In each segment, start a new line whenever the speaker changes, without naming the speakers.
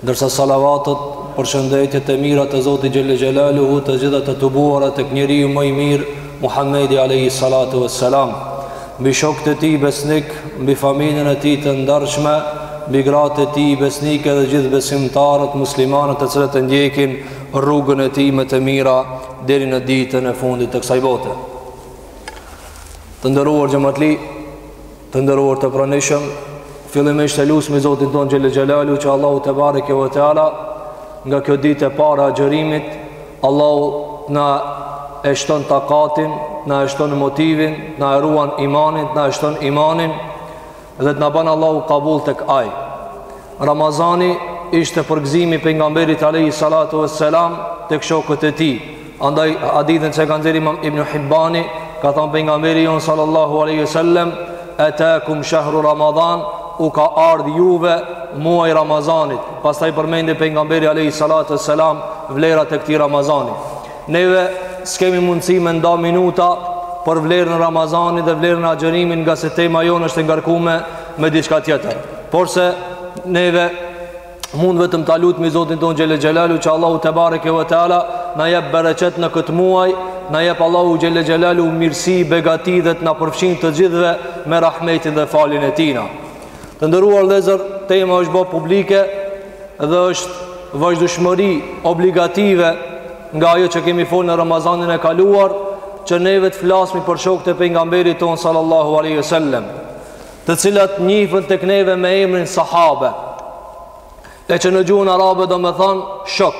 Ndërsa salavatet, përshëndetjet e mira të Zotit Xhelle Xhelaluhu të gjitha të tubuara tek njeriu më i mirë, Muhammedi Alejhi Salatu ve Selam. Mbi shokët e tij besnik, mbi familjen e tij të ndarshme, mbi gratë e tij besnike dhe gjithë besimtarët muslimanë të cilët e ndjekin rrugën e tij me të mira deri në ditën e fundit të kësaj bote. Të nderuar xhematli, Të nderuar të pranishëm, fillimisht e lusmi Zotin tonë Xhelle Xhelaluhu që Allahu tebareke ve teala nga kjo ditë e parë e agjërimit, Allahu na e shton takatin, na e shton motivin, na e ruan imanin, na e shton imanin dhe të na ban Allahu kabul tek Ai. Ramazani ishte përgëzimi i pejgamberit Alejhi Salatu ve Selam tek shokët e tij. Andaj hadithin që e ka nxjerrë Imam Ibn Hibani, ka thënë pejgamberi jonë sallallahu alaihi wasallam, "Atakum shahru Ramadan, u ka ardh juve muaji Ramazanit." Pastaj përmendi pejgamberi alaihi salatu wasalam vlerat e këtij Ramazani. Neve s'kemi mundësi me nda minuta për vlerën e Ramazanit dhe vlerën e agjërimit ngase tema jonë është e ngarkume me diçka tjetër. Porse neve mund vetëm ta lutmi Zotin tonë Xhelle Xhelaluhu që Allahu tebareke ve teala na jep bereqet në këtë muaj, na jep Allahu Xhelle Xhelaluhu mirësi, begati dhe të na përfshin të gjithëve me rahmetin dhe falin e tijna. Të nderuar vllezër, tema është ba publike dhe është vazhdueshmëri obligative nga ajo që kemi folë në Ramazanin e kaluar, që neve të flasmi për shokët e pejgamberit tonë sallallahu aleyhi sallem. të cilat njihen tek neve me emrin sahabe. E që në gjuhën arabe domethanë shok.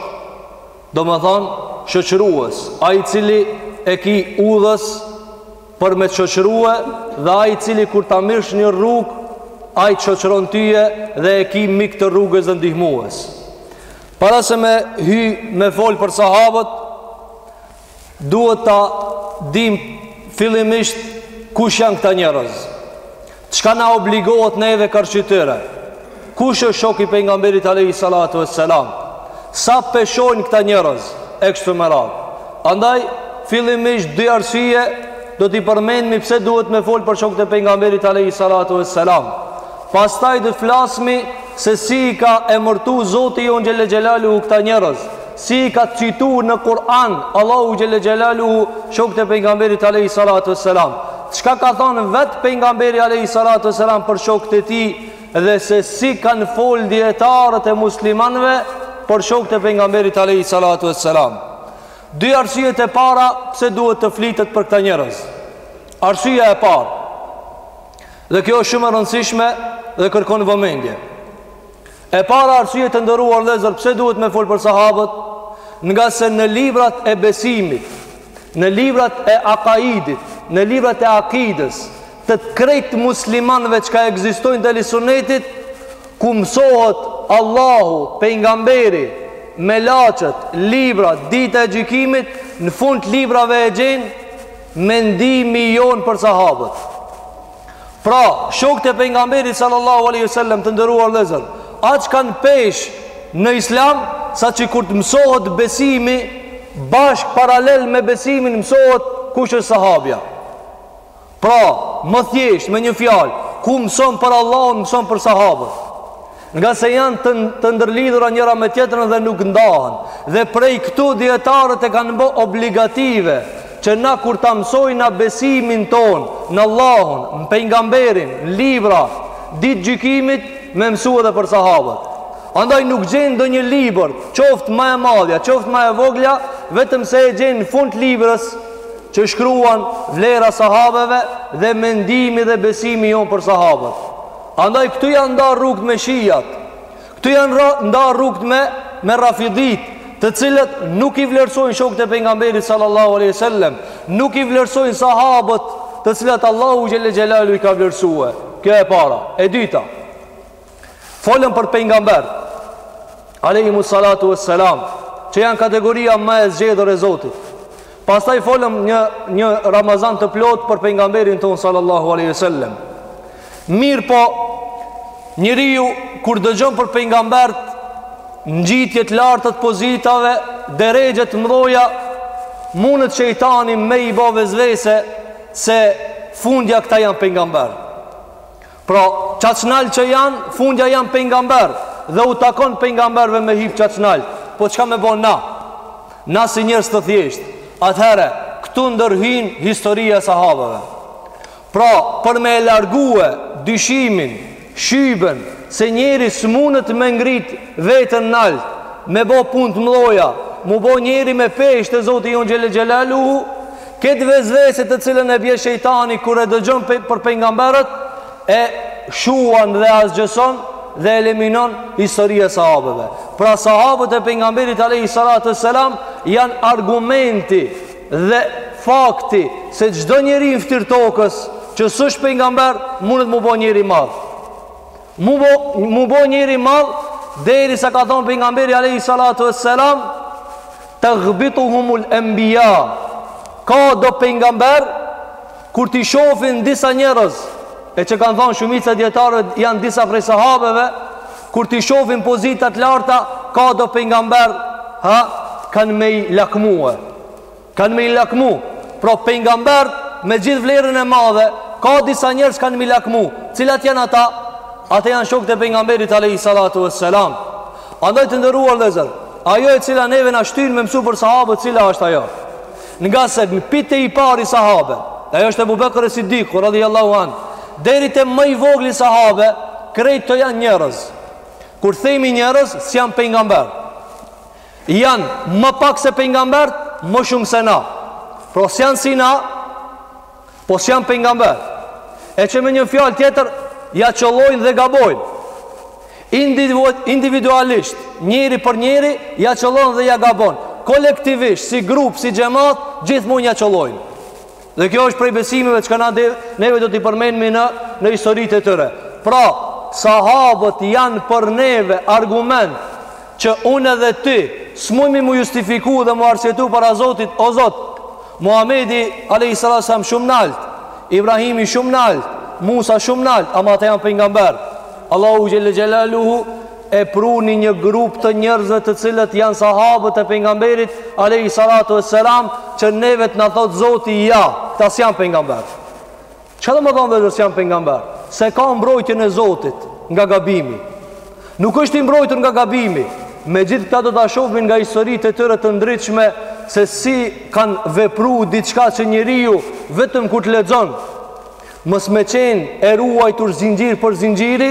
Domethanë shoqërues, ai i cili e ki udhës për me t'shoqërue dhe ai i cili kur ta mirrsh një rrugë, ai të shoqëron tyje dhe e ki mik të rrugës dhe ndihmues. Para se me hy me fol për sahabët, Duhet ta dimë fillimisht kush janë këta njerëz. Çka na obligohet neve karshi tyre? Kush është shoku i pejgamberit alayhi salatu vesselam? Sa peshojnë këta njerëz e kështu me radhë. Andaj fillimisht dy arsye do t'i përmendmi pse duhet me fol për shokët e pejgamberit alayhi salatu vesselam. Pastaj do të flasmi se si i ka emërtu Zoti jonë Xhelle Xhelaluhu këta njerëz Si i ka citu në Kur'an Allahu Xhelle Xhelaluhu shokët e pejgamberit Alejhi Salatu ve Selam Çka ka thonë vetë pejgamberi Alejhi Salatu ve Selam për shokët e tij dhe se si kanë fol dijetarët e muslimanve për shokët e pejgamberit Alejhi Salatu ve Selam Dy arsyet e para pse duhet të flitet për këta njerëz Arsyja e parë Dhe kjo është shumë e rëndësishme Dhe kërkon vëmendje E para arsye të nderuar vëllezër pse duhet me fol për sahabët? Ngase në librat e besimit, në librat e akaidit, në librat e akidës, të krejt muslimanëve çka ekzistojnë të Ehli Sunetit, ku mësohet Allahu, pejgamberi, melaqet, libra, dita e gjykimit, në fund të librave e gjen mendimi jonë për sahabët. Pra, shokët e pejgamberit sallallahu alaihi wasallam të nderuar vëllezër, aq kanë peshë në islam saqë kur të mësohet besimi bashkë paralel me besimin mësohet kush është sahabja. Pra, më thjesht me një fjalë, ku mëson për Allahun, mëson për sahabët. Ngase janë të, të ndërlidhura njëra me tjetrën dhe nuk ndahen. Dhe prej këtu dijetarët e kanë bo obligative, që na kur ta mësojna besimin tonë, në Allahun, në pengamberin, në libra, ditë gjykimit, me mësu edhe për sahabët. Andaj nuk gjen ndonjë libër, qoftë ma e madhja, qoftë ma e vogla, vetëm se e gjen në fund librës, që shkruan vlera e sahabëve dhe mendimi dhe besimi jonë për sahabët. Andaj këtu janë nda rrugët me shiat, këtu janë nda, nda rrugët me, me rafiditë, të cilët nuk i vlerësojnë shokët e pengamberit sallallahu aleyhi sallem, nuk i vlerësojnë sahabët të cilët Allahu xhele xhelaluhu i ka vlerësue. Kjo e para. E dyta, folëm për pengamber, alejhimu salatu ue selam, që janë kategoria ma e zgjedhur e Zotit. Pastaj folëm një një Ramazan të plotë për pejgamberin tonë sallallahu alaihi wasallam. Mirëpo njeriu kur dëgjon për pejgamberët ngjitje të larta të pozitave, derexhe të mëdha, mundet shejtani me i bë vesvese se fundja këta janë pejgamber. Pra qaq nalt që janë fundja janë pejgamber dhe u takon pejgamberve me hip qaq nalt. Po çka me bo na? Na si njerëz të thjeshtë. Atëherë këtu ndërhyn historia e sahabëve. Pra për me e largue dyshimin, shubhen se njeri s'munet me ngrit veten nalt, me bo punë të mdhoja, m'u bo njeri me peshë te Zoti jonë xhele xhelaluhu, Këtë vesvese të cilën e bje shejtani kur e dëgjon pe, për pejgamberët e shuan dhe asgjëson dhe eliminon historia e sahabëve. Pra sahabët e pejgamberit alayhi salatu selam janë argumenti dhe fakti se çdo njeri në ftyrë tokës që s'është pejgamber mundet m'u bo njeri i madh. M'u bo, m'u bo njeri i madh Derisa ka thonë pejgamberi alejhi salatu ve selam Tagbituhumul enbija Ka do pejgamber Kur t'i shofin disa njerëz E që kanë thonë shumica dijetarëve Janë disa prej sahabeve Kur t'i shofin pozitat e larta Ka do pejgamber Ha, kanë me i lakmu Kanë me i lakmu Pra pejgambert me gjithë vlerën e madhe Ka disa njerëz kanë me i lakmu Cilat janë ata Ata janë shokt e pejgamberit alejhi salatu ve selam Andaj të nderuar vllezër Ajo e cila neve na shtyn me mësu për sahabët Cila është ajo Ngase pi te i pari sahabe Ajo është Ebu Bekër es-Siddiku radijallahu anhu Deri te ma i vogli sahabe Krejt kto janë njerëz Kur themi njerëz, s'janë pejgamber Janë më pak se pejgambert, më shumë se na. Pra s'janë si na, po s'janë pejgamber. E që me një fjalë tjetër ia qëllojnë dhe gabojnë. Individualisht, njeri për njeri ia qëllon dhe ia gabon. Kolektivisht, si grup, si xhemat, gjithmonë ia qëllojnë. Dhe kjo është prej besimeve që ka, neve do t'i përmenmi në, në historitë e tyre. Pra, sahabët janë për neve argument që unë dhe ti s'mujmi m'u justifiku dhe m'u arsyetu para Zotit, o Zot, Muhamedi a.s. shumë nalt, Ibrahimi shumë nalt, Musa shumë nalt, ama ata janë pejgamberë. Allahu xhel-le xhelaluhu, e pruni një grup të njerëzve të cilët janë sahabët e pejgamberit alayhi salatu wassalam që neve të na thotë Zoti ja, këta s'janë pejgamber. Çka domethonë ve s'janë pejgamber? S'e ka mbrojtjen e Zotit nga gabimi. Nuk është i mbrojtur nga gabimi. Me gjithë këta do ta shofim nga historitë e tyre të ndritshme se si kanë vepru diçka që njeriu vetëm kur t'i lexon mos me qenë e ruajtur zinxhir për zinxhiri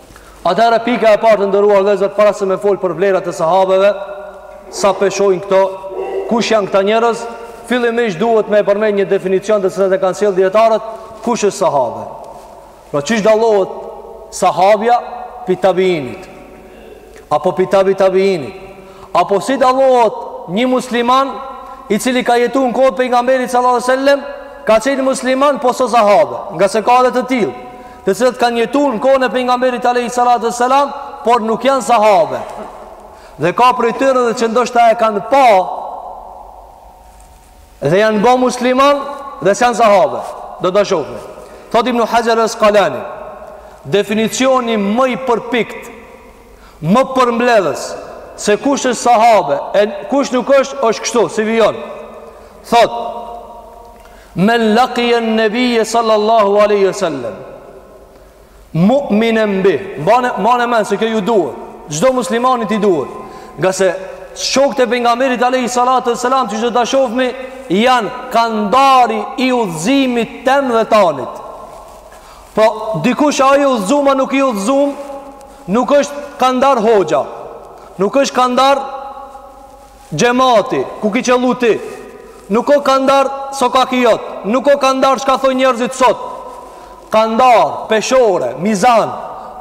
Atëherë pika e parë të nderuar vëllezër para se me fol për vlerat e sahabeve, sa peshojnë këto, kush janë këta njerëz? Fillimisht duhet me përmend një definicion të cilën e kanë sjell dijetarët, kush është sahabe? Pra qysh dallohet sahabja pi tabiinit apo pi tabi tabiinit? Apo si dallohet një musliman i cili ka jetu në kohën e pejgamberit sallallahu alajhi wasallam, ka qenë musliman po s'o sahabe, ngase ka edhe të tillë, të cilët kanë jetu në kohën e pejgamberit alayhi salatu wasalam, por nuk janë sahabe. Dhe ka prej tyre edhe që ndoshta e kanë pa dhe janë bo musliman dhe s'janë sahabe. Do ta shofmi. Thotë Ibnu Hajar al-Asqalani, definicioni mo i përpiktë më përmbledhës se kush është sahabe e kush nuk është është kështu si vijon thotë men lekije nnebije sallallahu aleyhi sallam mu'minen bihi, mane n'men se kjo ju duhet çdo muslimanit i duhet ngase shokët e pejgamberit aleyhi salatu sallam qysh do ta shofmi janë kandari i udhëzimit tem dhe tanit Po, dikush a i udhëzum a nuk i udhëzum, nuk është kandar hoxha, nuk është kandar xhemati, ku ki qëllu ti, nuk o kandar sokaki jot, nuk o kandar çka thojnë njerëzit sot, kandar, peshore, mizan,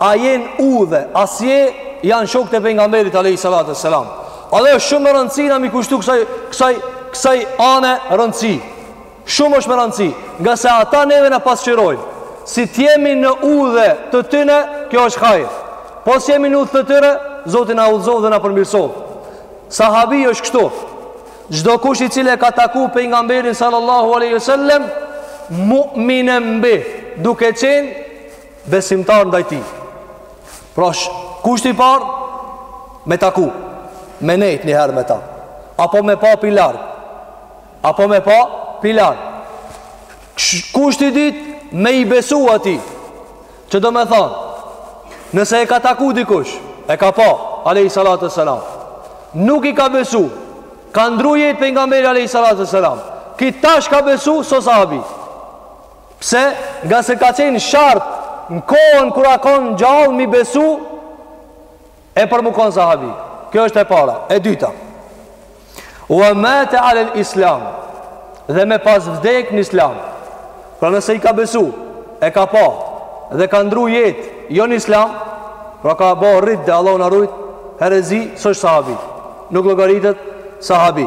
a je n'udhë, a s'je, janë shokët e pejgamberit alejhi salatu selam. Edhe është shumë rëndësi na me i kushtu kësaj, kësaj, kësaj ane rëndësi. Shumë është me rëndësi, ngase ata neve na pasqyrojnë. Si të jemi në udhë të tyne, kjo është hajr. Po s'jemi në udhë të tyre, Zoti na udhëzoftë dhe na përmirësoftë. Sahabi është kështu. Çdokush i cili e ka taku pejgamberin sallallahu aleyhi sallem, mu'minen bihi, duke qenë besimtar ndaj tij. Pra është kushti i parë, me taku, me nejtë njëherë me ta. Apo me pa pi larg, Apo me pa pi larg Kushti i dytë me i besu atij Që domethan Nëse e ka taku dikush E ka pa Alejhi salatu selam Nuk i ka besu Ka ndrru jetë pejgamberi Alejhi salatu selam Ky tash ka besu s'o sahabi Pse ngase ka qenë shart Në kohën kur a konë gjallë me i besu E për m'u konë sahabi Kjo është e para E dyta Ue mate alel islam Dhe me pas vdek në islam Pra nëse i ka besu E ka pa Dhe ka ndrru jetë Jo në islam Pra ka bo ridde Allah na rujt Herezi s'është sahabi Nuk llogaritet sahabi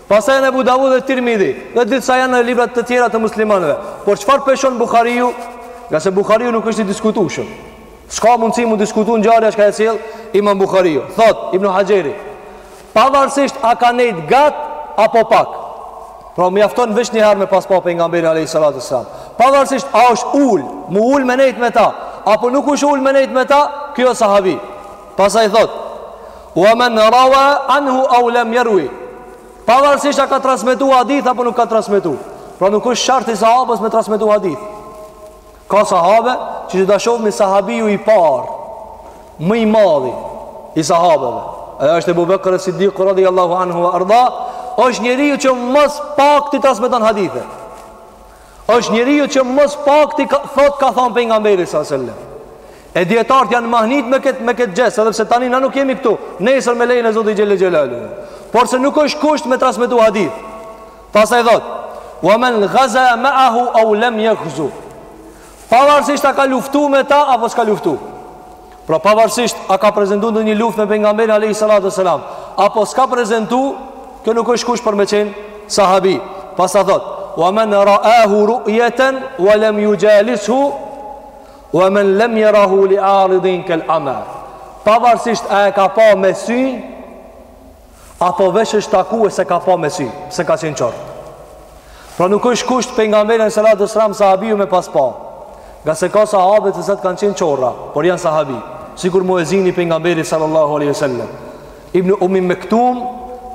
Pastaj janë Ebu Davud dhe Tirmidhi dhe disa janë në libra të tjera të muslimanëve. Por çfarë peshon Buhariu? Ngase Buhariu nuk është i diskutueshëm. S'ka mundësi m'u diskutu ngjarja çka e sjell imam Buhariu. Thotë Ibn Haxheri, pavarësisht a ka nejt gatë apo pak. Pra mjafton veç një herë me pas pa pejgamberin alayhis salatu sallam. Pavarësisht a është ul, m'u ul me nejt me ta, apo nuk është ul me nejt me ta, ky o sahabi. Pastaj thotë: "Wa man rawa anhu aw lam yarwi" Pavarësisht a ka transmetu hadith apo nuk ka transmetu. Pra nuk është shart i sahabës me transmetu hadith. Ka sahabe që do ta shohmi sahabiu i parë, më i madhi i sahabeve. Edhe është Ebu Bekr Sidiku radhiyallahu anhu wa arda, është njeriu që më s'pakti transmeton hadithe. Është njeriu që më së pakti thot ka thanë pejgamberi alejhi selam. E dijetarët janë mahnit me kët me kët gjest, edhe pse tani na nuk jemi këtu. Nesër me lejen e Zotit xhele xhelaluhu. Por se nuk është kusht me transmetu hadith. Pastaj thot: "Wa man ghaza ma'ahu aw lam yaghzu." Pavarësisht a ka luftu me ta apo s'ka luftu. Pra pavarësisht a ka prezentu ndonjë luftë me pejgamberin alejhi salatu ue selam Apo s'ka prezentu Kjo nuk është kusht për me qenë sahabi Pastaj thot Wa men raahu ru'jeten Wa lem juxhalishu Wa men lem jerahu li aridin kel ama Pavarësisht a e ka pa me sy Apo veç është taku e s'e ka pa me sy Se ka qenë qorr Pra nuk është kusht pejgamberin salatu ue selam sahabiu me pas pa Ngase ka sahabe të atë kanë qenë qorra Por janë sahabi Sikur muezini i pejgamberit Sallallahu aleyhi sallam Ibn Umi Mektum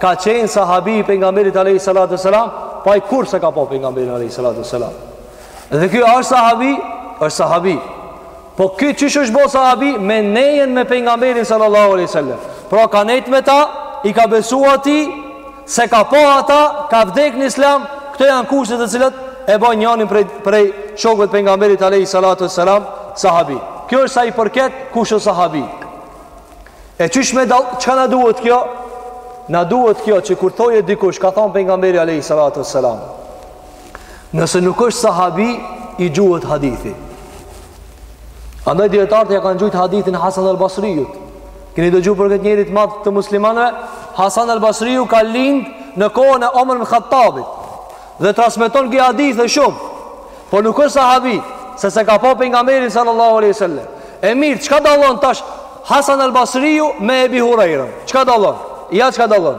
Ka qenë sahabi i pejgamberit Aleyhi salatu ue selam Po ai kurrë s'e ka pa pejgamberin Aleyhi salatu ue selam Edhe ky është sahabi është sahabi Po ky qysh është bo sahabi me nejen me pejgamberin sallallahu alaihi wasallam. Pra ka nejt me ta, i ka besu atij, s'e ka pa ata, ka vdek në islam, këto janë kushtet të cilat e bën njërin prej prej shokëve të pejgamberit alaihi salatu wasalam sahabi. Kjo është sa i përket kush është sahabi. E qysh me dal, çka na duhet kjo? Na duhet kjo që kur thoje dikush ka thon pejgamberi alaihi salatu wasalam. Nëse nuk është sahabi I gjuhet hadithi Andaj dijetarët ja kanë gjujt hadithin Hasan el Basriut Keni dëgju për këtë njeri të madh të muslimanve Hasan el Basriu ka lind Në kohën e Omer ibn Hatabit Dhe transmiton këtë hadithe shumë Por nuk është sahabi Se s'e ka pa pejgamberin sallallahu aleyhi sallam E mirë, çka dallon tash Hasan el Basriu me Ebi Hurajrën Çka dallon? Ja çka dallon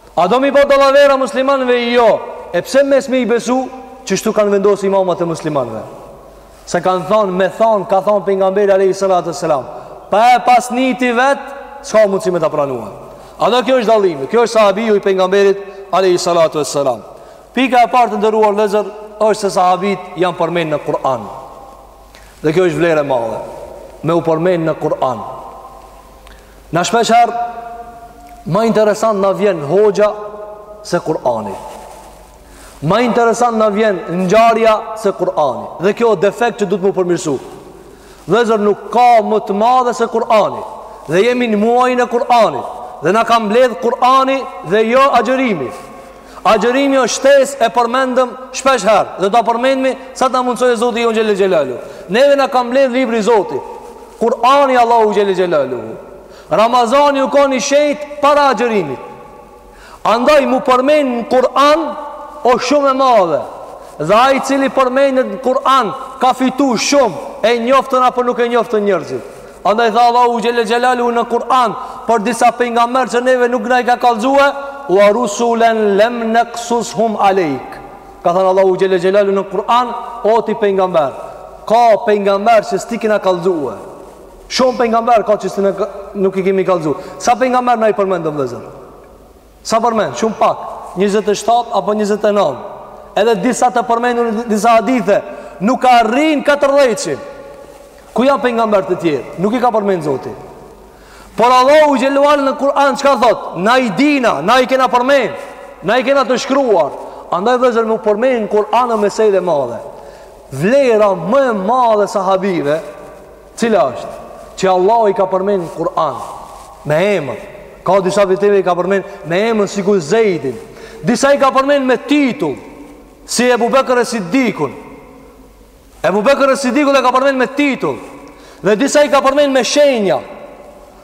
A do me i bo dallavera muslimanve a jo? E pse mos me i besu që shtu kanë vendos imamat e muslimanve? Se kanë thonë, me thonë, ka thonë pejgamberi alejhi salatu ue selam. Pa e pas ni ti vetë, s'ka mundësi me ta pranu. Pra kjo është dallimi, kjo është sahabiu i pejgamberit alejhi salatu ue selam. Pika e parë të nderuar vllezër është se sahabët janë përmenë në Kur'an. Dhe kjo është vlerë e madhe. Me u përmenë në Kur'an. Na shpeshherë Ma interesant na vjen hoxha Se Kurani Ma interesant na vjen ngjarja Se Kurani Dhe kjo o defekt që duhet m'u përmirësu Vllezër nuk ka më të madhe se Kurani Dhe jemi në muajin e Kuranit Dhe na ka mbledh Kurani Dhe jo agjërimi Agjërimi është shtesë e përmendëm shpesh herë dhe do ta përmendmi sa t'na mundësojë Zoti jonë xhel-le xhelaluhu. Neve na ka mbledhë libri i Zotit, Kur'ani Allahu xhel-le xhelaluhu. Ramazani u kanë i shenjtë para agjërimit. Andaj m'u përmend në Kur'an o shumë e madhe. Dhe ai cili përmendet në Kur'an ka fitu shumë e njoftën apo nuk e njoftën njerëzit. Andaj tha Allahu xhel-le xhelaluhu në Kur'an Për disa pejgamberë që neve nuk na i ka kallzue Ue rusulen lem neksus-hum alejk Ka thënë Allahu xhel-le xhelaluhu në Kur'an O ti pejgamber Ka pejgamberë që s't'i kina kallzue Shumë pejgamberë ka që s't'i nuk i kemi kallzu Sa pejgamberë na i përmendëm vëllezër Sa përmend, shumë pak, 27 apo 29. Edhe disa të përmendur në disa hadithe, nuk arrinë 40-shin. Ku janë pejgamberë të tjerë? Nuk i ka përmend Zoti. Por Allahu xhelal në Kur'an çka thot? Na i dina, na i kena përmend, na i kena të shkruar. Andaj vëllezër me u përmend n'Kur'an mesele e madhe. Vlera më e madhe sahabive Cila është? Që Allahu i ka përmend në Kur'an me emër. Ka disa pi tyne i ka përmend me emër sikur Zejdin. Disa i ka përmend me titull si Ebu Bekër e Siddikun. Ebu Bekër e Siddikun e ka përmend me titull. Dhe disa i ka përmend me shenja.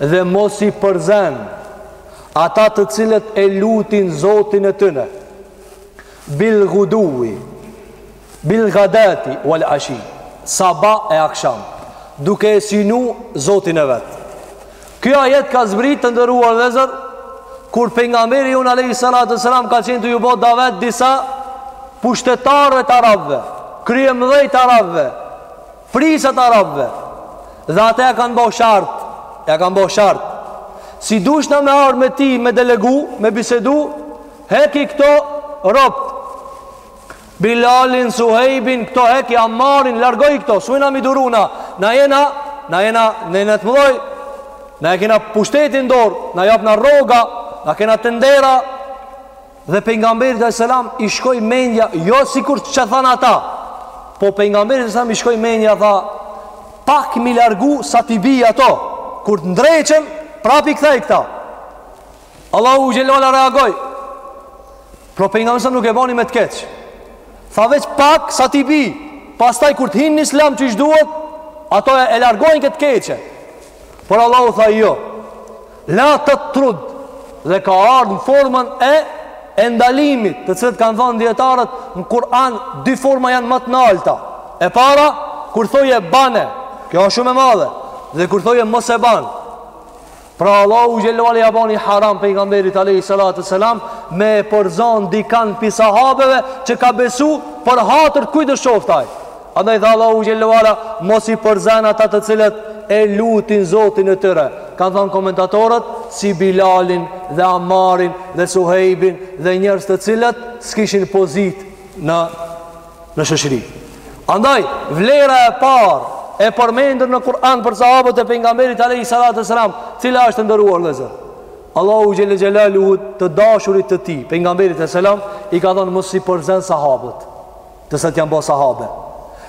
dhe mos i përzen ata të cilët e lutin Zotin e tyre bil guduwi bil gadati wal ashi sabah e aksham duke e synu Zotin e vet kjo ajet ka zbrit të nderuar vëllezër kur pejgamberi jonë alejhi salatu ve selam ka qenë tu ju bo davet disa pushtetarëve të arabve kryemëdhej të arabve Prisa të arabëve dhe ata ja kanë bo shart, ja kanë bo shart. Si dush na me ardh me ti me delegu, me bisedu, heki këto rob. Bilalin, Suhejbin, këto heki Ammarin, largoji këto, s'ujna m'i duru na. Na jena, na jena, na jena të mëdhoj. Na e kena pushtetin dorë, na japna rroga, na kena tendera, Dhe pejgamberit alejhi selam i shkoi mendja jo sikur ç'a than ata. Po pejgamberit alejhi selam i shkoi mendja tha
pak m'i largu sa t'i bi ato. Kur të ndreqen, prap i kthej këta. Allahu xhelala reagoi. Po pejgamberi alejhi selam nuk e bani me të keq. Tha veç pak sa t'i bi. Pastaj kur të hin në islam qysh duhet, ato e largojnë ket t'keqe. Por Allahu tha jo. La tatrud dhe ka ardhur në formën e e ndalimit, të cilat kanë thanë dietarët në Kur'an dy forma janë ma të nalta. E para, kur thoje bane, kjo është shumë e madhe, dhe kur thoje mos e ban. Pra Allahu xhelalu ja bani haram pejgamberit alayhi salatu selam me përzan dikan pi sahabeve që ka besu për hatër kujtdo qoftë aj. Andaj tha Allahu xhellahu ala, mos i përzen ata të cilët e lutin Zotin e tyre. Kan thënë komentatorët si Bilalin dhe Ammarin dhe Suhejbin dhe njerëz të cilët s'kishin pozitë në në shoqëri. Andaj vlera e parë e përmendur në Kur'an për sahabët e pejgamberit alayhi salatu selam, cila është të nderuar vllezër. Allahu xhelle xhelalu të dashurit të tij, pejgamberit alejhi selam, i ka thanë mos i përzën sahabët. se t'janë bo sahabe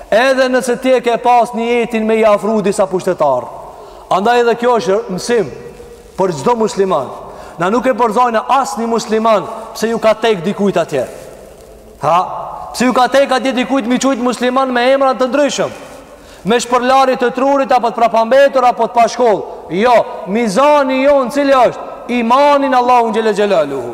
edhe nëse ti e ke pas nijetin me i afru disa pushtetar andaj edhe kjo është mësim për çdo musliman na nuk e përzojnë as një musliman pse ju ka tek dikujt atje ha pse ju ka tek atje dikujt m'i qujt musliman me emra të ndryshëm me shpërlarje të trurit apo të prapambetur apo të pashkoll jo, mizani jonë cili është imani n'Allahun xhelle xhelaluhu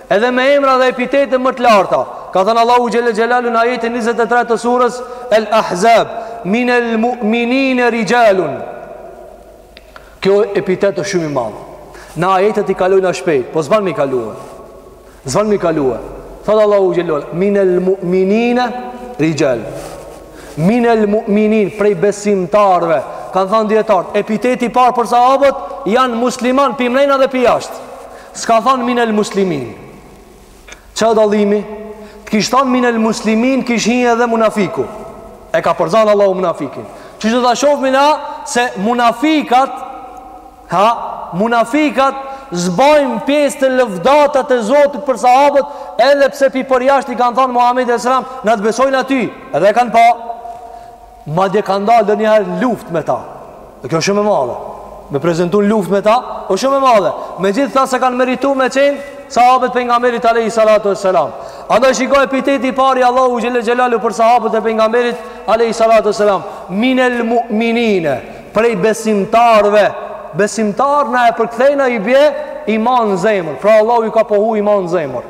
Edhe me emra dhe epitete më të larta. Ka thënë Allahu xhelle xhelalu në ajetin 23 të surës El Ahzab, min el mu'minine rixhalun. Ky epitet është shumë i madh. Na ajetet i kalojna shpejt, po s'ban m'i kalu. S'ban m'i kalu. Thotë Allahu xhelle xhelalu, min el mu'minine rixhal. Min el mu'minin prej besimtarve. Kan thënë dijetarët, epiteti i parë për sahabët janë musliman, pi mrena dhe pi jashtë. S'ka thanë min el muslimin. Ç'a dallimi? Të kish thanë min el muslimin, kish hi edhe munafiku. E ka përzanë Allahu munafikin. Qi do ta shofim na se munafikat, ha, munafikat s'bajnë pjesë te lëvdatat e Zotit për sahabët, edhe pse pi për jashtë i kanë thanë Muhammedit alejhi selam, na të besojna ty, edhe e kanë pa. Madje kanë dalë ndonjëherë n'luftë me ta. Dhe kjo është shumë e madhe. Me prezentu n'luftë me ta, është shumë e madhe. Megjithatë s'e kanë meritu me ken sahabët e pejgamberit alayhi salatu wassalam. Andaj shiko epiteti i parë i Allahut xhelel xhelalu për sahabët e pejgamberit alayhi salatu wassalam. Minel mu'minina, prej besimtarëve. Besimtar na e përkthejna i bie iman në zemër. Pra Allahu i ka pohu imanin n'zemër.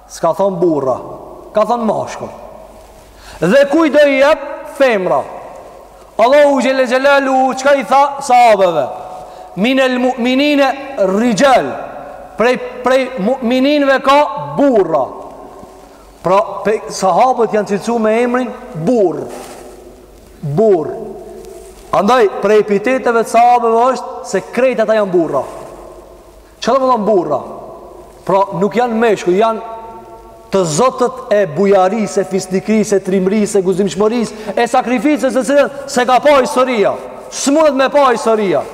S'ka thon burra, ka thon mashkull. Dhe kuj do i jep femra. Allahu xhelle xhelaluhu çka i tha sahabeve? Min el mu'minine rixhal. Prej prej mu'mininve ka burra. Pra pe, sahabët janë cilësu me emrin burr. Burr. Andaj prej epiteteve të sahabeve është se krejt ata janë burra. Çka do me thonë burra? Pra nuk janë meshkuj, janë të zotët e bujarisë, e fisnikrisë, e trimërisë, e guzimshmërisë, e sakrificës të cilën s'e ka pa historia. S'mundet me pa historia.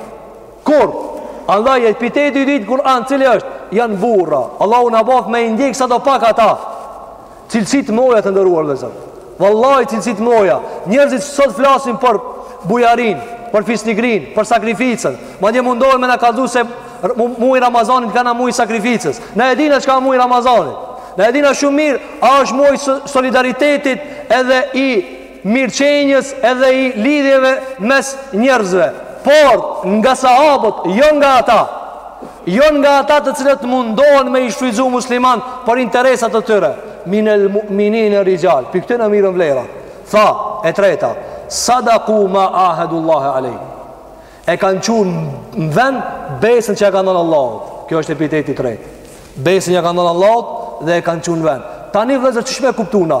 Kurrë. Andaj epiteti i dytë n'Kur'an cili është? Janë burra. Allahu na baftë me i ndjek sado pak ata. Cilësi të mëdhoja të nderuar vllezën. Vallahi, cilësi të mëdhoja. Njerëzit që sot flasin për bujarinë, për fisnikrinë, për sakrificën. Madje mundohen me na kallzu se muji Ramazanit kanka muj i sakrificës. Na e dina çka muji Ramazanit. Na e dina shumë mirë, ashtë muj i solidaritetit edhe i mirëqenies edhe i lidhjeve mes njerëzve. Por, nga sahabët, jo nga ata. Jo nga ata të cilët mundohen me i shfrytëzu muslimanët për interesat e tyre. Min el mu'minine rixhal. Prej këtyne mirren vlerat. Tha, e treta, sadaku ma ahedullahe alejh. E kanë çu në vend besën që e kanë dhonë Allahut. Kjo është epiteti i tretë. Besën që e kanë dhonë Allahut dhe e kanë çu në vend. Tani vllezër qysh me kuptu na.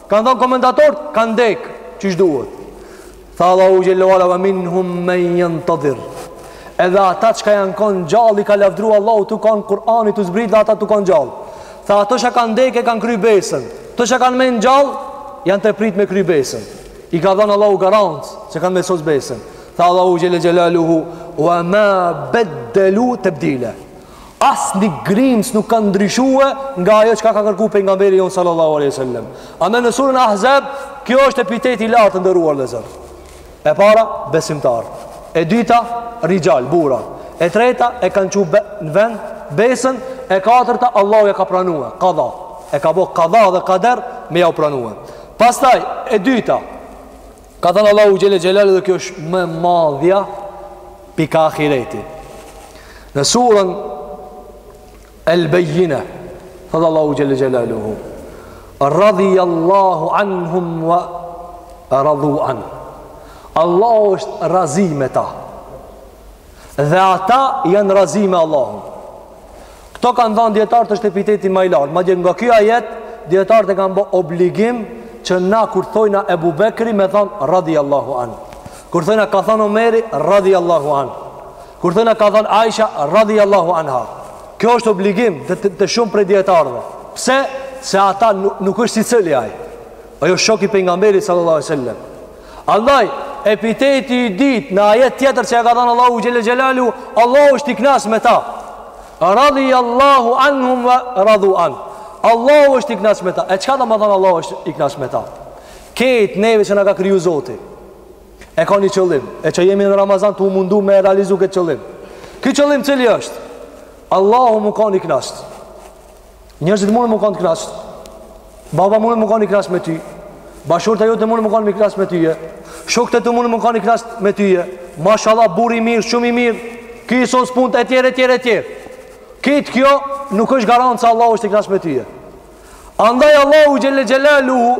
Kanë thënë komentatorët, kanë dek, qysh duhet. Tha Allahu xhelle xhelalu, ve minhum men jentedhir. Edhe ata çka janë konë gjallë, i ka lavdru Allahu tu konë Kur'ani tu zbrit dhe ata tu konë gjallë. Tha ato që kanë dek e kanë kry besën. Kto që kanë met gjallë, janë tu prit me kry besën. I ka dhënë Allahu garancë që kanë me sos besën. Tha Allahu xhelle xhelaluhu, ve ma beddelu tebdile. As një grimë nuk kanë ndryshue nga ajo çka ka kërku pejgamberi jonë sallallahu alejhi ve sellem. Ama në suren Ahzab, kjo është epitet i lartë të nderuar vllezën. E para, besimtar. E dyta, rixhal, burra. E treta, e kanë çu be, në vend, besën. E katërta, Allahu ja ka pranue, kada. E ka bo kada dhe kader me jau pranue. Pastaj, e dyta, Ka thënë Allahu xhelle xhelalu dhe kjo është më e madhja pika ahireti. Në suren El Bejjine, thotë Allahu xhelle xhelaluhu, radhi Allahu anhum ve radhu anh. Allahu është razi me ta. Dhe ata janë razi me Allahun. Këto kanë dhanë dijetarët është epiteti ma i lartë. Madje nga ky ajet dijetarët e kanë bë obligim që na kur thojna Ebu Bekri me thanë radhiyallahu anh. Kur thojna ka thanë Omeri radhiyallahu anh. Kur thojna ka thanë Aisha radhiyallahu anha. Kjo është obligim te, te, te shumë prej dijetarëve. Pse? Se ata nuk, nuk është secili ai. Ai o shok i pejgamberit sallallahu alaihi wasallam. Andaj, epiteti i dytë në ajet tjetër që e ka dhënë Allahu xhelle xhelaluhu, Allahu është i knaq me ta. Radhi Allahu anhum ve radhu anh. Allahu është i knaq me ta. E çka do me thanë Allahu është i knaq me ta? Kejt neve që na ka kriju Zoti. E ka një qëllim. E qe jemi në Ramazan tu u mundu me realizu këtë qëllim. Ky qëllim cili është? Allahu me kanë i knaqt. Njerëzit mundën me kanë të knaqt. Baba mundet me kanë i knaqt me ty. Bashkshortja jote mundet me kanë i knaqt me ty. Shokët e tu mundën me kanë i knaqt me ty. Mashallah, burrë i mirë, shumë i mirë. Ky i sos punët etj etj etj. Kejt kjo nuk është garancë Allahu është i knaqt me ty. Andaj Allahu xhelle xhelaluhu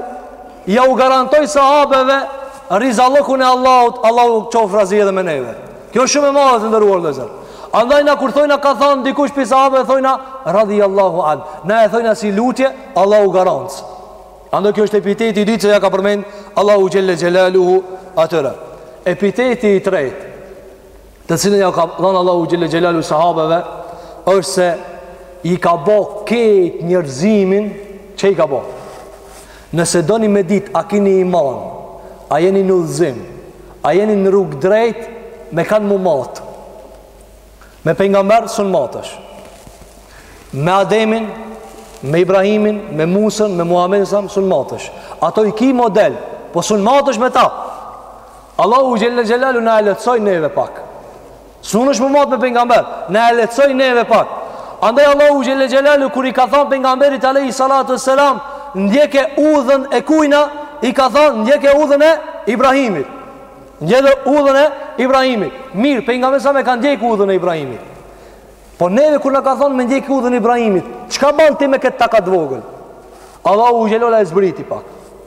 ja u garantoi sahabeve rizallëkun e Allahut, Allahu qoftë razi edhe me neve. Kjo është shumë e madhe të nderuar vllezër. Andaj na kur thojna ka thonë dikush pi sahabeve thojna radhi Allahu anh. Na e thojna si lutje Allahu garancë. Andaj kjo është epiteti i dytë që ja ka përmen Allahu xhelle xhelaluhu atyre. Epiteti i tretë të cilën ja ka dhënë Allahu xhelle xhelaluhu sahabeve është se i ka bo kejt njerëzimin që i ka bo. Nëse doni me ditë a kini iman a jeni në udhëzim A jeni në rrugë t'drejtë me kan m'u matë. Me pejgamber sun matesh. Me Ademin, me Ibrahimin, me Musan, me Muhammedin sun matesh. Ato i ki model, po sun matesh me ta. Allahu xhelle xhelaluhu na e lehtësoi neve pak. S'munesh m'u matë me pejgamber Na e lehtësoi neve pak Andaj Allahu xhelle xhelaluhu Kur i ka thanë pejgamberit Alejhi Salatu Selam Ndjeke udhën e kujna I ka thanë ndjeke udhën e Ibrahimit Ndjeke udhën e Ibrahimit Mirë, pejgamberit sa me ka ndjeke udhën e Ibrahimit Po neve kur na ka thanë me ndjekë udhën e Ibrahimit Çka ban ti me këtë takat t'vogël Allahu xhelle xhelaluhu e zbriti pak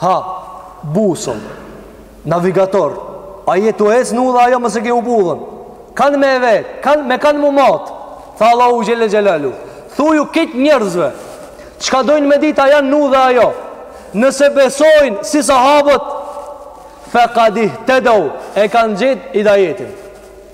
Ha, busull, navigator, a je tu ecë në udhë a jo mos e ke hup udhën? Kan me e vetë, kan, me kan m'u matë, tha Allahu xhelle xhelaluhu. Thuju kejt njerëzve, çka dojnë me ditë a janë në udhë a jo, nëse besojnë si sahabët, fekad ihtedeu, e kanë gjetë hidajetin.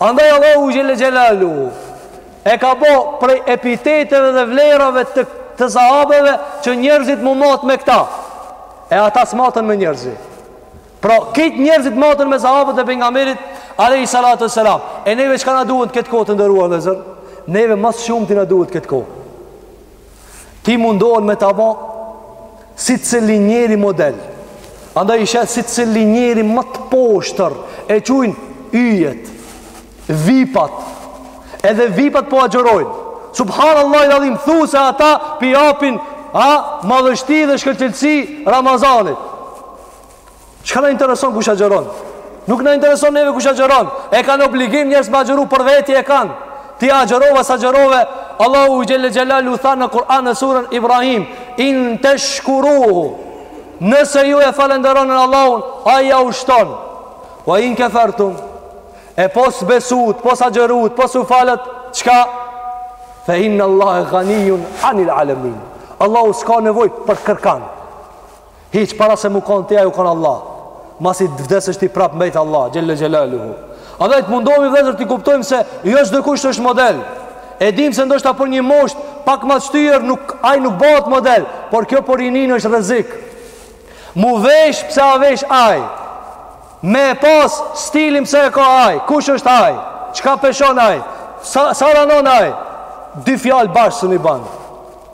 Andaj Allahu xhelle xhelaluhu e ka bë prej epiteteve dhe vlerave të sahabeve që njerëzit m'u mat me këta. E ata s'maten me njerëzit. Pra, krejt njerëzit maten me sahabët e pejgamberit alejhi salatu selam. E neve çka na duhet këtë kohë të nderuar vllezër? Neve ma s'shumti na duhet këtë kohë. Ty mundohen me ta ba secilin njeri model. Andaj i sheh secili njeri ma të poshtër e qujnë yjet. Vipat. Edhe vipat po agjërojnë. Subhanallahu el-adhim, thu se ata p'i japin a madhështi dhe shkëlqesi Ramazanit. Çka na intereson kush agjëron? Nuk na intereson neve kush agjëron. E kanë obligim njerëz me agjëru për veti e kanë. Ti agjërove s'agjërove, Allahu xhelle xhelaluhu tha në Kur'an në surën Ibrahim, in teshkuru. Nëse ju e falënderoni Allahun, ai jau shton. We in kefertum. E po s'besut, po s'agjërut, po s'u falët, çka? Fe inne Allahe ganijun anil alemin. Allahu s'ka nevojë për kërkan. Hiç para se m'u kanë ti ai u kanë Allah. Masi të vdesish ti prap mbet Allah, xhelle xhelaluhu. Andaj të mundohemi vllezër të kuptojmë se jo çdokush është model E dim se ndoshta për një moshë pak ma t'shtyrë nuk, aj nuk bëhet model Por kjo për rinin është rrezik M'u vesh pse a vesh aj Me pas stilin pse e ka aj Kush është aj Çka peshon aj Sa, sa ranon aj Dy fjalë bashkë s'di m'i ba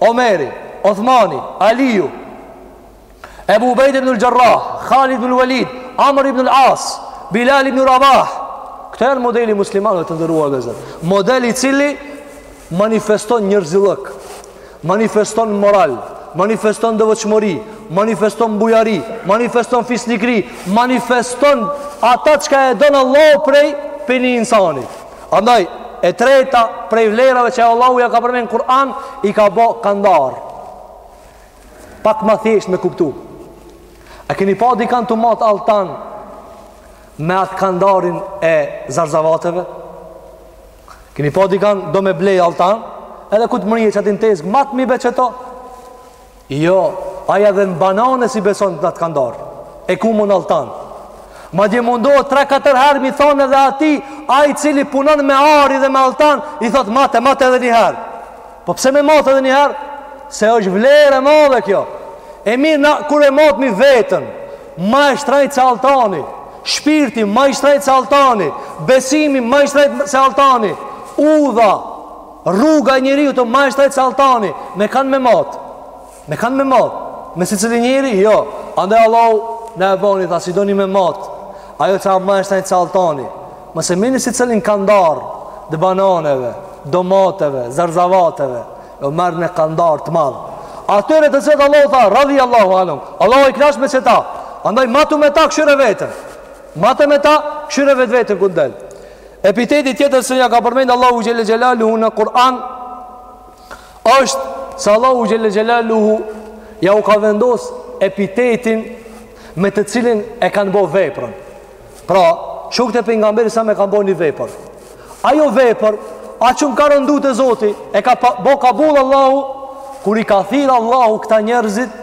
Omeri, Othmani, Aliju, Ebu Ubejde ibn el-Xherrah, Halid ibn el-Velid, Amr ibn el-As, Bilal ibn Rabah. Këta janë modeli i muslimanëve të nderuar vllezër. Modeli i cili manifeston njerzillëk, manifeston moral, manifeston devotshmëri, manifeston bujari, manifeston fisnikri, manifeston ata çka e don Allahu prej një insani. Andaj, e treta prej vlerave që Allahu ja ka përmend në Kur'an, i ka bo kandar. Pak ma thjesht me kuptu. A keni pa dikan tu mat altan me atë kandarin e zarzavateve? Keni pa dikan do me ble altan, edhe ku të mrrijë qatë n'tezgë, matmi be qeto. Jo, ai edhe në banane s'i beson atë kandar. E ku më n'altan. Madje mundohet 3-4 herë m'i thanë edhe atij, ai i cili punon me ari dhe me altan, i thotë mate, mate edhe një herë. Po pse me mate edhe një herë? Se është vlerë e madhe kjo. E mirë, na, kur e matmi veten, ma e shtrejtë se altani, shpirti ma i shtrejtë se altani, besimi ma i shtrejtë se altani, udha, Rruga e njeriut o ma e shtrajtë se alltani Me kanë me matë Me kanë me matë Me secilin njeri, jo Andaj Allahu na e boni tha si doni me matë Ajo që o ma e shtrajtë se alltani Mëse mini secilin kandar Të bananeve, domateve, zarzavateve Jo merre në kandar të madh Atyre të cilët Allahu tha Radhi Allahu anhum Allahu i knaqt me qeta Andaj matu me ta kqyre veten Matu me ta kqyre vetveten ku del Epiteti tjetër që ja ka përmend Allahu xhelle xhelaluhu në Kur'an është se Allahu xhelle xhelaluhu jau ka vendos epitetin me të cilin e kanë bo veprën. Pra, shokët e pejgamberit selam kanë bo një vepër. Ajo vepër, aq shumë ka rëndu te Zoti, e ka bo kabull Allahu kur i ka thirr Allahu këta njerëzit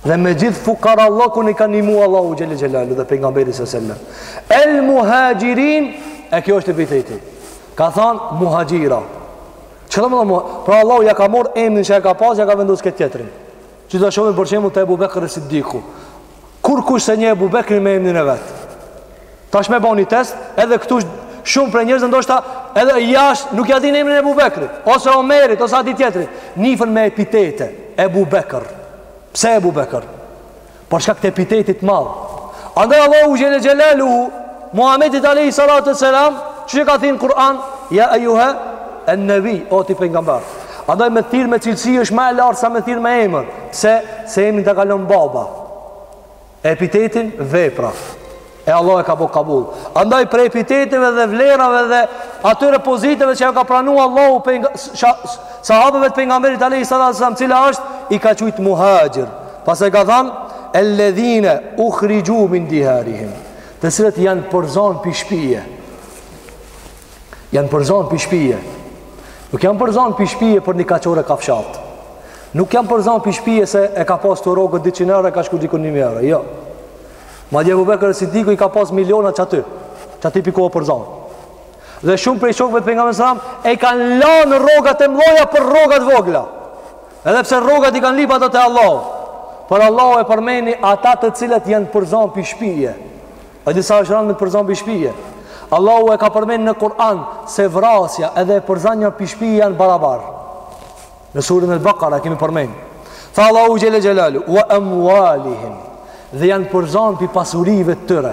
Dhe me gjithë fukarallëkun i ka nihmu Allahu xhelle xhelaluhu dhe pejgamberi së sellem. El muhaxhirin, e kjo është epiteti. Ka thanë muhaxhira. Ça do me thanë muhaxhira? Pra Allahu ja ka marrë emnin që e ka pas, ja ka vendos këtë tjetrin. Qeta shohim për shembull te Ebu Bekër es-Siddiku. Kurkush s'e njeh Ebu Bekrin me emnin e vet. Tash me bo një test, edhe këtu shumë prej njerëzve ndoshta edhe jashtë nuk ja dinë emrin e Ebu Bekrit, ose Omerit, ose atij tjetrit. Njifen me epitete, Ebu Bekr. Pse Ebu Bekr? Për shkak të epitetit madh. Andaj Allahu xhelle xhelaluhu, Muhammedit alejhi salatu ve selam, qysh e ka thirr n'Kur'an, ja ejjuhen-nebij, o ti pejgamber. Andaj me thirr me cilësi është ma e lartë se me thirr me emër, pse, se emrin ta ka lon baba. Epitetin vepra. E Allahu e ka bo kabull. Andaj prej epiteteve dhe vlerave dhe atyre poziteve që jau ka pranu Allahu penga, sha, sahabëve të pejgamberit alejhi salatu selam, cila është i ka qujtë muhaxhir. Pastaj ka thanë, el-ledhine uhrixhu min dijarihim, të cilët janë përzanë pi shpije. Janë përzanë pi shpije. Nuk janë përzanë pi shpije për një kaqore kafshatë. Nuk janë përzanë pi shpije se e ka pas ktu rrogën 200 euro e ka shku diku 1.000 euro. Jo. Madje Ebu Bekër es-Siddiku i ka pas miliona qaty. Qaty pi kah u përzanë. Dhe shumë prej shokëve të pejgamberit selam, i kanë lanë rrogat e mdhaja për rroga t'vogla. Edhe pse rrogat i kanë lyp ata te Allahu. Por Allahu i përmend ata të cilët janë përzanë pi shpije. A di sa është rëndë me të përzanë pi shpije. Allahu e ka përmend në Kur'an se vrasja edhe përzanja pi shpije janë barabar. Në suren el-Bekare e kemi përmend. Tha Allahu xhelle xhelaluhu, ve emualihim, dhe janë përzanë pi pasurive të tyre.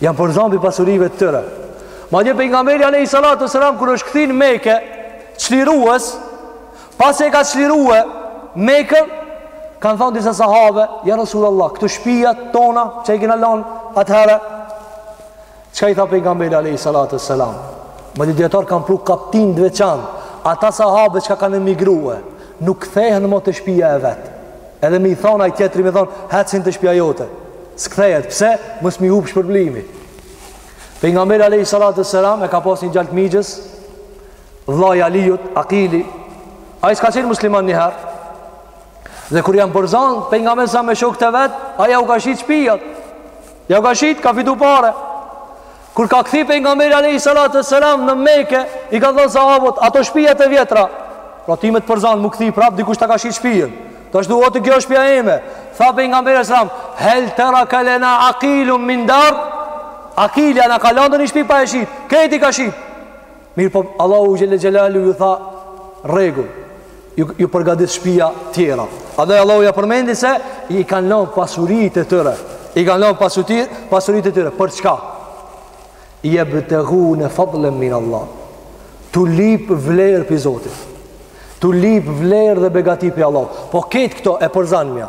Janë përzanë pi pasurive të tyre. Madje pejgamberi alejhi salatu selam, kur është kthy n'Meke, çlirues, Pasi e ka çlirue Mekën, kanë thanë disa sahabe, ja Resulallah, këtu shpijat tona që i kena lanë atëherë, çka i tha pejgamberi alejhi salatu ve selam? Madje dijetarët kanë pru kaptinë të veçantë, ata sahabe çka kanë emigrue, nuk kthehen ma te shpia e vet. Edhe me i thanë ai tjetri, me i thanë, hec hin te shpia jote. S'kthehet, pse? Mos me i hup shpërblimi. Pejgamberi alejhi salatu ve selam e ka pas një djalë të mixhës, vllai Aliut, Akili, ai s'ka qenë musliman njëherë? Dhe kur janë përzanë, pejgamberi alejhi selam me shokët e vet, ai jau ka shit shpijat, jau ka shit, ka fitu pare. Kur ka kthy pejgamberi alejhi salatu ve selam në Mekë, i kanë thanë sahabët, ato shpijat e vjetra, pra ty me të përzanë, m'u kthy prap, dikush ta ka shit shpijën, të është duhet të kjo shpija jeme, tha pejgamberi alejhi salatu, hel tereke lena Akilun min dar, Akili a na ka lanë edhe një shpi pa e shit, krejt i ka shit, Mirëpo Allahu xhelle xhelaluhu ju tha rregull, ju, ju përgatis shpia tjera. Edhe Allahu ja përmendi se i kanë lanë pasuritë e tyre. I kanë lanë pasurit, pasuritë e tyre. Për çka? Jebtegune fadlen min Allah. Tu lyp vlerë pi Zotit. Tu lyp vlerë dhe begati pi Allahut. Po ketë këto e përzanë mja.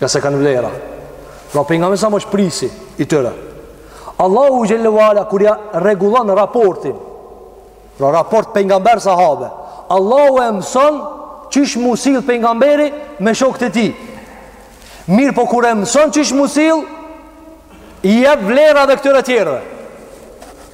Ngase kanë vlera. Pra pejgamberi alejhi selam është prisi i tyre. Allahu xhelle ve ala kur ja rregullon raportin. Pra raport pejgamber sahabe. Allahu e mëson qysh m'u sill pejgamberi me shokët e tij. Mirëpo kur e mëson qysh m'u sill, i jep vlera edhe këtyre tjerëve.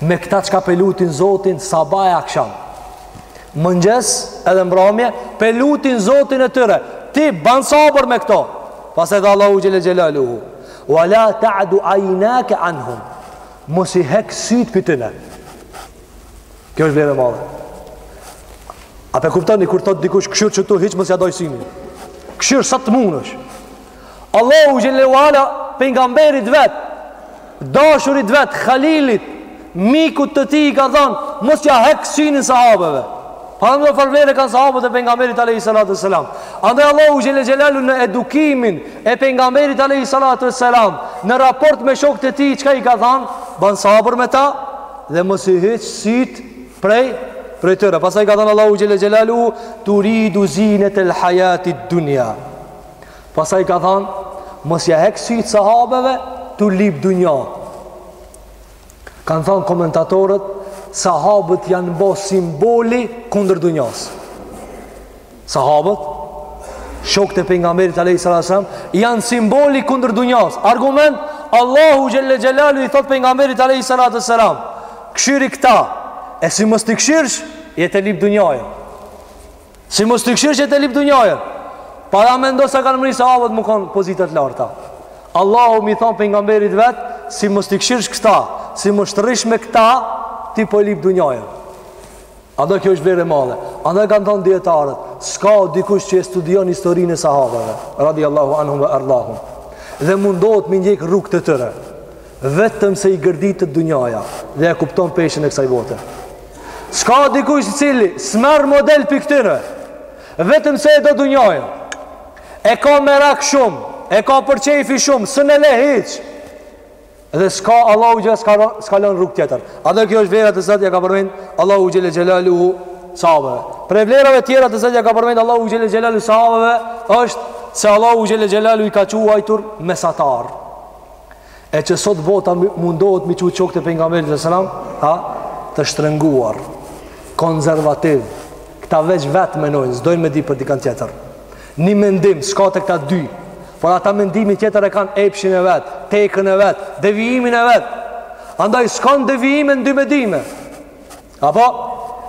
me këta çka pe lutin Zotin sabah e aksham mëngjes edhe mbramje pe lutin Zotin e tyre ti ban sabër me këta pastaj tha Allahu xhelle xhelaluhu wa la ta'du aynaka anhum mos i hek sytë pi tyne kjo është vlerë e madhe a pe kuptoni kur thot dikush kshyr qitu hiç mos ja daj synin kshyr sa të munësh Allahu xhelle ve ala pejgamberit vet, dashurit vet, halilit, mikut të tij i ka thanë, mos ja hek synin sahabeve. Pa çfarë vlere kanë sahabët e pejgamberit alejhi salatu ve selam Andaj Allahu xhelle xhelaluhu në edukimin e pejgamberit alejhi salatu ve selam në raport me shokët e tij, çka i ka thanë? Ban sabër me ta dhe mos i heq sytë prej prej tyre. Pastaj ka thanë Allahu xhelle xhelaluhu turidu zinat al hayati dunya. Pastaj ka thanë, mos ja hek sytë sahabeve, tu lyp dunja. Kanë thanë komentatorët, sahabët janë bo simboli kundër dunjas. Sahabët, shokët e pejgamberit alejhi salatu ve selam, janë simboli kundër dunjas. Argument, Allahu xhelle xhelaluhu i thotë pejgamberit alejhi salatu ve selam, kshyri këta, e si mos t'i kshyrsh, je tu e lyp dunjanë. Si mos t'i kshirsh qe ti lip dunjajën Paramendo sa kanë mrri sahabët me kanë pozita të larta Allahu m'i thonë Pejgamberit vetë Si mos t'i kshirsh këta Si mos të rrish me këta Ti po e lip dunjajën Andaj kjo është vlerë e madhe Andaj kanë thonë dijetarët S'ka dikush që e studion historinë e sahabëve Radijallahu anhum ve erdahum Dhe mundohet m'i ndjekë rrugët e tyre Vetëm se i gërditet dunjaja dhe e kupton peshën e kësaj bote. S'ka dikush i cili s'merr model prej këtyre, vetëm se e do dunjaja. E ka merak shumë, e ka për qejfi shumë, s'un e le hiç. Dhe s'ka Allahu xhele, s'ka, s'ka lënë rrugë tjetër. Edhe kjo është vlera të cilat ia ka përmend Allahu xhele xhelaluhu sahabëve. Prej vlerave tjera të cilat ia ka përmend Allahu xhele xhelaluhu sahabëve, është se Allahu xhele xhelaluhu i ka quajtur mesatarë. e që sot bota mundohet m'i qu shokët e Pejgamberit alejhi selam ha, të shtrënguar konservativ këta veç vetë menojnë s'dojnë me di për dikënd tjetër një mendim, s'ka te këta dy por ata mendimi tjetër e kanë epshin e vetë, tekën e vetë devijimin e vetë andaj s'ka në devijim dy mendime apo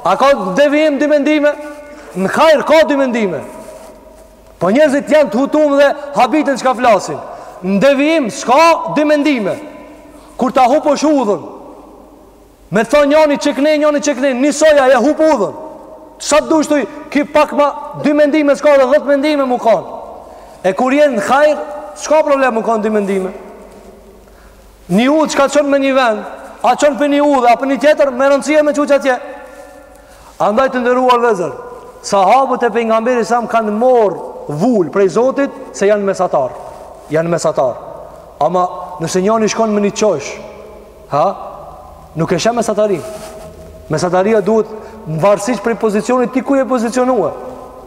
a ka në devijim dy mendime në hajr ka dy mendime Po njerëzit janë të hutum dhe habiten çka flasin. Në devijim s'ka dy mendime. Kur ta hupsh udhën, me të thonë njani qeknej, njani qeknej, njësoj e hup udhën. Sa të dush ti ki, pak ma dy mendime s'ka dhe dhetë mendime mu kanë. E kur je në hajr, s'ka problem mu kanë dy mendime. Një udhë që të çon me një vend, a çon për një udhë, a për një tjetër, me rëndësi a me t'çu atje. Andaj të nderuar vëllezër, sahabët e Pejgamberit alejhi selam kanë marrë vulë prej Zotit se janë mesatar. Janë mesatar. Ama nëse njoni shkon me një qosh, ha? Nuk e sheh mesatarin. Mesataria duket varësisht prej pozicionit ti ku je pozicionuar.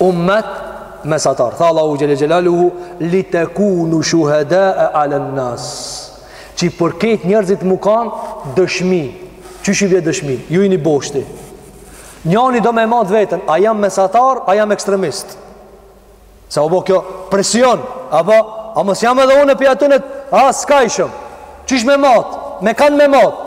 Ummet mesatar. Tha Allahu xhele xhelaluhu li tekunu shuhada ala nas. Qi për këta njerëzit mu kanë dëshmi. Qysh i vjen dëshmi? Ju jeni boshti. Njani do me mat veten, a jam mesatar, a jam ekstremist? Se u bo kjo presion? Apo a mos jam edhe unë prej atyne të skajshëm? Qysh me mat? Me kan me mat?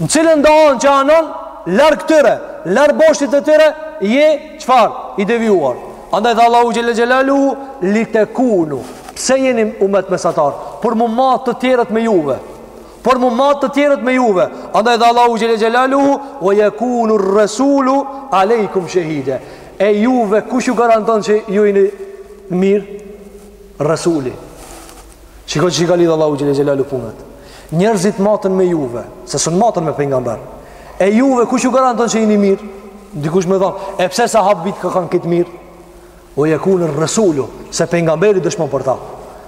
Në cilëndo anë që anon, larg tyre, larg boshtit të tyre, je, çfarë, i devijuar. Andaj tha Allahu xhele xhelaluhu, li tekunu, pse jeni umet mesatar, për mu matë të tjerët me juve, për mu matë të tjerët me juve. Andaj tha Allahu xhele xhelaluhu, ve jekune resulu, alejkum shehide. E juve, kush ju garanton që ju jeni mirë? Resuli. Shiko qysh i ka lidhë Allahu Xhel-le Xhelaluhu punët. Njerëzit maten me juve, se s'un maten me pejgamber. E juve, kush ju garanton që jeni mirë? Dikush me thonë, e pse sahabët kokan krejt mirë? Ve jekune rresulu, se pejgamberi dëshmon për ta.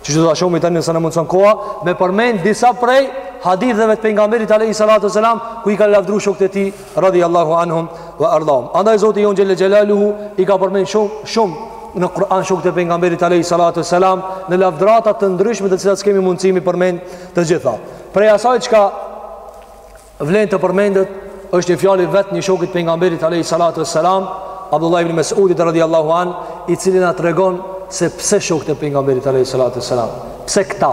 Që do ta shohmi tani sa na mundëson koha, me përmend disa prej haditheve të pejgamberit Alejhi Salatu Selam, ku i ka lavdru shokët e tij, Radiallahu anhum wa ardhahum. Andaj Zoti jonë Xhel-le Xhelaluhu i ka përmend shumë, shumë në Kur'an shokët e pejgamberit alayhi salatu selam në lavdrata të ndryshme të cilat s'kemi mundësi m'i përmend të gjitha. Prej asaj çka vlen të përmendet është një fjalë e vetë një shokit pejgamberit alayhi salatu selam Abdullah ibn Mas'ud radiallahu anhu i cili na tregon se pse shokët e pejgamberit alayhi salatu selam pse këta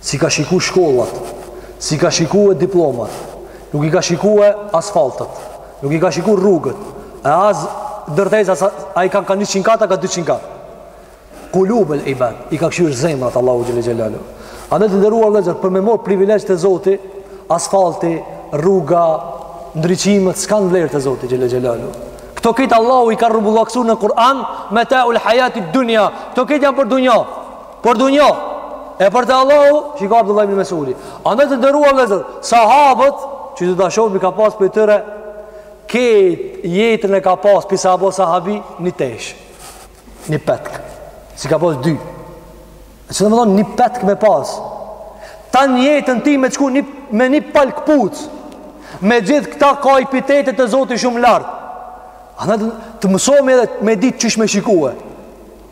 s'i ka shiku shkollat, s'i ka shikue diplomat, nuk i ka shikue asfaltet, nuk i ka shiku rrugët, e as ndërtesa, a i ka ka 100 kat, a ka 200 kat. Kulubel ibad, i ka kshyrë zemrat, Allahu Xhel-le Xhelaluhu. Andaj të nderuar vëllezër, për me morë privilegj te Zoti, asfalti, rruga, ndriçimet, s'kanë vlerë te Zoti Xhel-le Xhelaluhu. Këto krejt Allahu i ka rrumbullaksu në Kur'an, metaul hajatid dunja, këto krejt janë për dunja. Për dunja, e për te Allahu, shiko Abdullah ibn Mesudi. Andaj të nderuar vëllezër, sahabët, që do ta shohmi ka pas prej tyre, krejt jetën e ka pas, pi sahabve sahabi, një teshë, një petk, s'i ka pas dy. E çka do me thonë, një petk me pas, tanë jetën ti me çku me një palë këpucë, me gjithë këta ka hip te, te Zoti shumë lart. Andaj të, të mësohemi edhe me ditë qysh me shikue.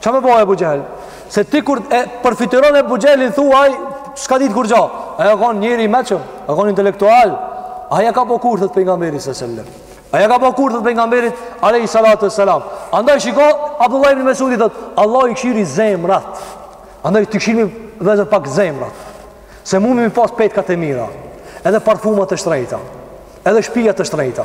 Çka me bo Ebu Xhehl? Se ti kur e përfytyron Ebu Xhehlin thuaj, s'ka ditë kurgjo. Ai a kon njeri i meçëm, ai a kon intelektual. Ai ia ka bo kurthet pejgamberit salallahu alejhi ve sellem. Ai ia ka bo kurthet pejgamberit alejhi salatu ve selam. Andaj shiko, Abdullah ibn Mesudi thot, Allahu i kshyri zemrat. Andaj t'i kshyrmi vëllezër pak zemrat. Se mun m'i pas petkat e mira. Edhe parfumat e shtrejta. Edhe shpijat e shtrejta.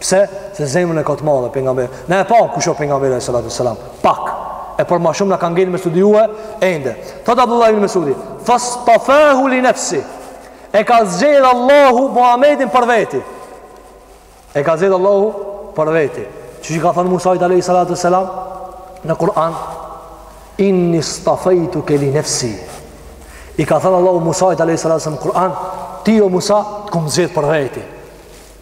Pse? Se zemrën e ka të madhe pejgamberi. Na e pam kush është pejgamberi sallallahu alaihi wasallam. Pak. E për më shumë na ka ngel me studiue ende. Thot Abdullah ibn Mesudi, "Fastafahu li nafsi." E ka zgjedh Allahu Muhamedin për veti. E ka zgjedh Allahu për veti. Qysh i ka thënë Musait alayhi salatu wasallam në Kur'an, "Inni stafaytuka li nafsi." I ka thënë Allahu Musait alayhi salatu wasallam në Kur'an, "Ti o Musa, të kum zgjedh për veti."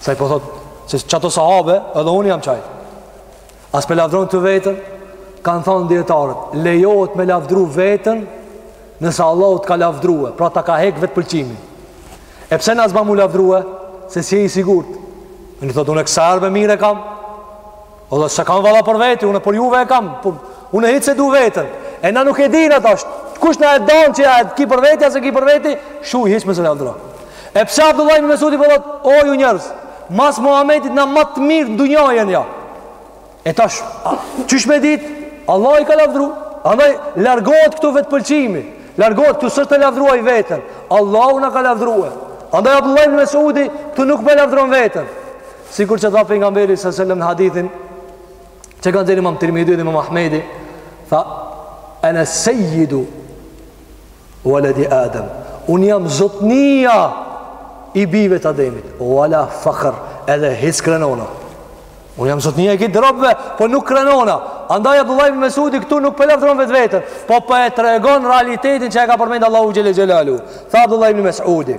Se ai po thot, se qato sahabe, edhe unë jam qaj. As pe lavdron këtu veten, kanë thënë dietarët, lejohet me lavdru veten nëse Allahu të ka lavdrua, pra ta ka hek vetëpëlqimin. E pse na s'ban mu lavdrue se s'je i sigurt? Unë thotë unë kësaj me mirë e kam. O dhe s'e kam valla për veti, unë për juve e kam, për, unë hiç s'e du veten. E na nuk e dina atë. Kush na e dan që a e ki për veti, a s'e ki për veti, shuj, hiç mos e lavdro. E pse Abdullah ibn Mesudi po thotë, o ju njerëz, mas Muhammedit na ma të mirë në dunja jena. E tash, qysh me ditë, Allahi i ka lavdru, andaj, largohet këtu vetëpëlqimi, largohet këtu s'është të lavdruaj veten, Allahu na ka lavdrue. Andaj, Abdullah ibn Mesudi, këtu nuk po e lavdron veten, Sikur që tha pejgamberi sallallahu alajhi wasallam në hadithin që kanë dhënë Imam Tirmidhi dhe Imam Ahmedi, tha ana sayyidu waladi Adam. Unë jam zotnia i bijve të Ademit. Wala fakhr, edhe hiç s'krenona. Unë jam zotnia i krejt robëve, po nuk krenona. Andaj Abdullah ibn Mesudi këtu nuk po lavdron vetveten, po po e tregon realitetin që e ka përmend Allahu xhel-le xhelaluhu. Tha Abdullah ibn Mesudi,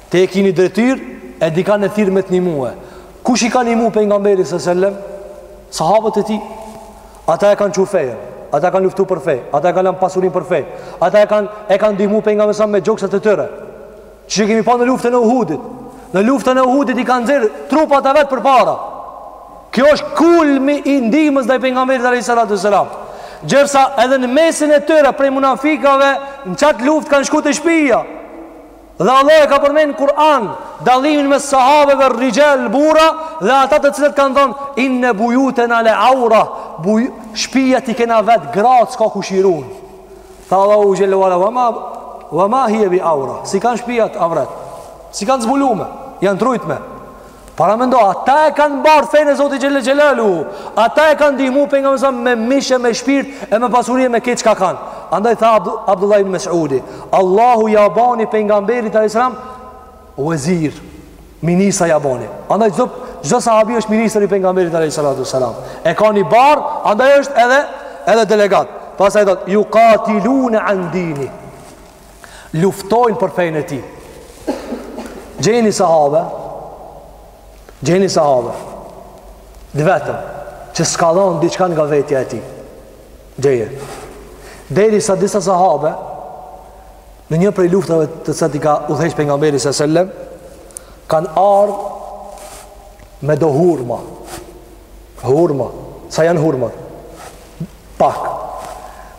Ti e ki ni detyrë e dikan e thirr me të nimue. Kush i ka nimue pejgamberit së sellem? Sahabët e tij. Ata e kanë çu fejën. Ata e kanë luftu për fe. Ata e kanë lanë pasurinë për fe. Ata e kanë, e kanë ndihmu pejgamberin sellem me gjoksat e tyre. Siç e kemi pa në luftën e uhudit. Në luftën e uhudit i kanë nxerrë trupat e vet përpara. Kjo është kulmi i ndihmës ndaj pejgamberit alayhis salatu sallam. Gjersa edhe në mesin e tyre prej munafikave në qat luftë kanë shku te shpia. Dhe Allahu e ka përmend n'Kur'an Dallimin mes sahabeve rixhal burra Dhe ata të cilët kanë thonë Inë në bujute në le aura buj, Shpijat i kena vetë gratë s'ka kush i run Tha Allahu xhel-le ve ala Ve ma, ve ma hije bi aura S'i kanë shpijat avret S'i kanë zbulume Janë t'rujtme Paramendo, ata e kanë bart fenë e Zotit xhel-le xhelaluhu, ata e kanë ndihmu pejgamberin sellem me mish e me shpirt e me pasuri e me krejt çka kanë. Andaj tha Abdu, Abdullah ibn Mesudi, Allahu ja bani pejgamberit alejhi selam vezir, ministra ja bani. Andaj çdo, çdo sahabi është ministër i pejgamberit alejhis salatu salam. E ka një barrë, andaj është edhe, edhe delegat. Pastaj thotë, jukatilune an dinihi. luftojnë për fenë e tij. Gjej ni sahabe, gjej ni sahabe, të vetëm, që s'ka dhonë diçka nga vetja e tij. Gjeje. Derisa disa sahabe, në një prej luftave të cilat i ka udhëheq pejgamberi se sellem, kanë ardhë me do hurma. Hurma. Sa janë hurma? Pak.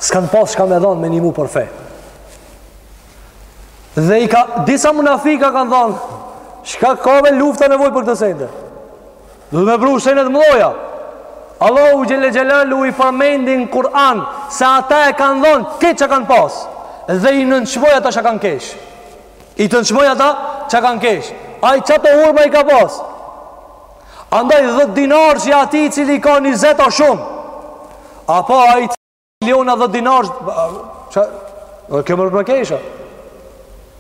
S'kanë pas çka me dhanë me nimu për fe. Dhe i ka, disa munafika kanë thanë, çka ka be lufta nevojë për këto sende. Dhe me pru sende të mdhoja. Allahu xhel-le xhelaluhu i përmendi n'Kur'an, se ata e kanë dhanë, krejt çka kanë pas. Dhe i nënçmoi ata që kanë kesh. I nënçmoi ata që kanë kesh. Ai qato hurma i ka pas. Andaj dhetë dinar që atij i cili ka njëzet a shumë, apo a i cili miliona dhetë dinar që, dhe kjo mërë përkesha,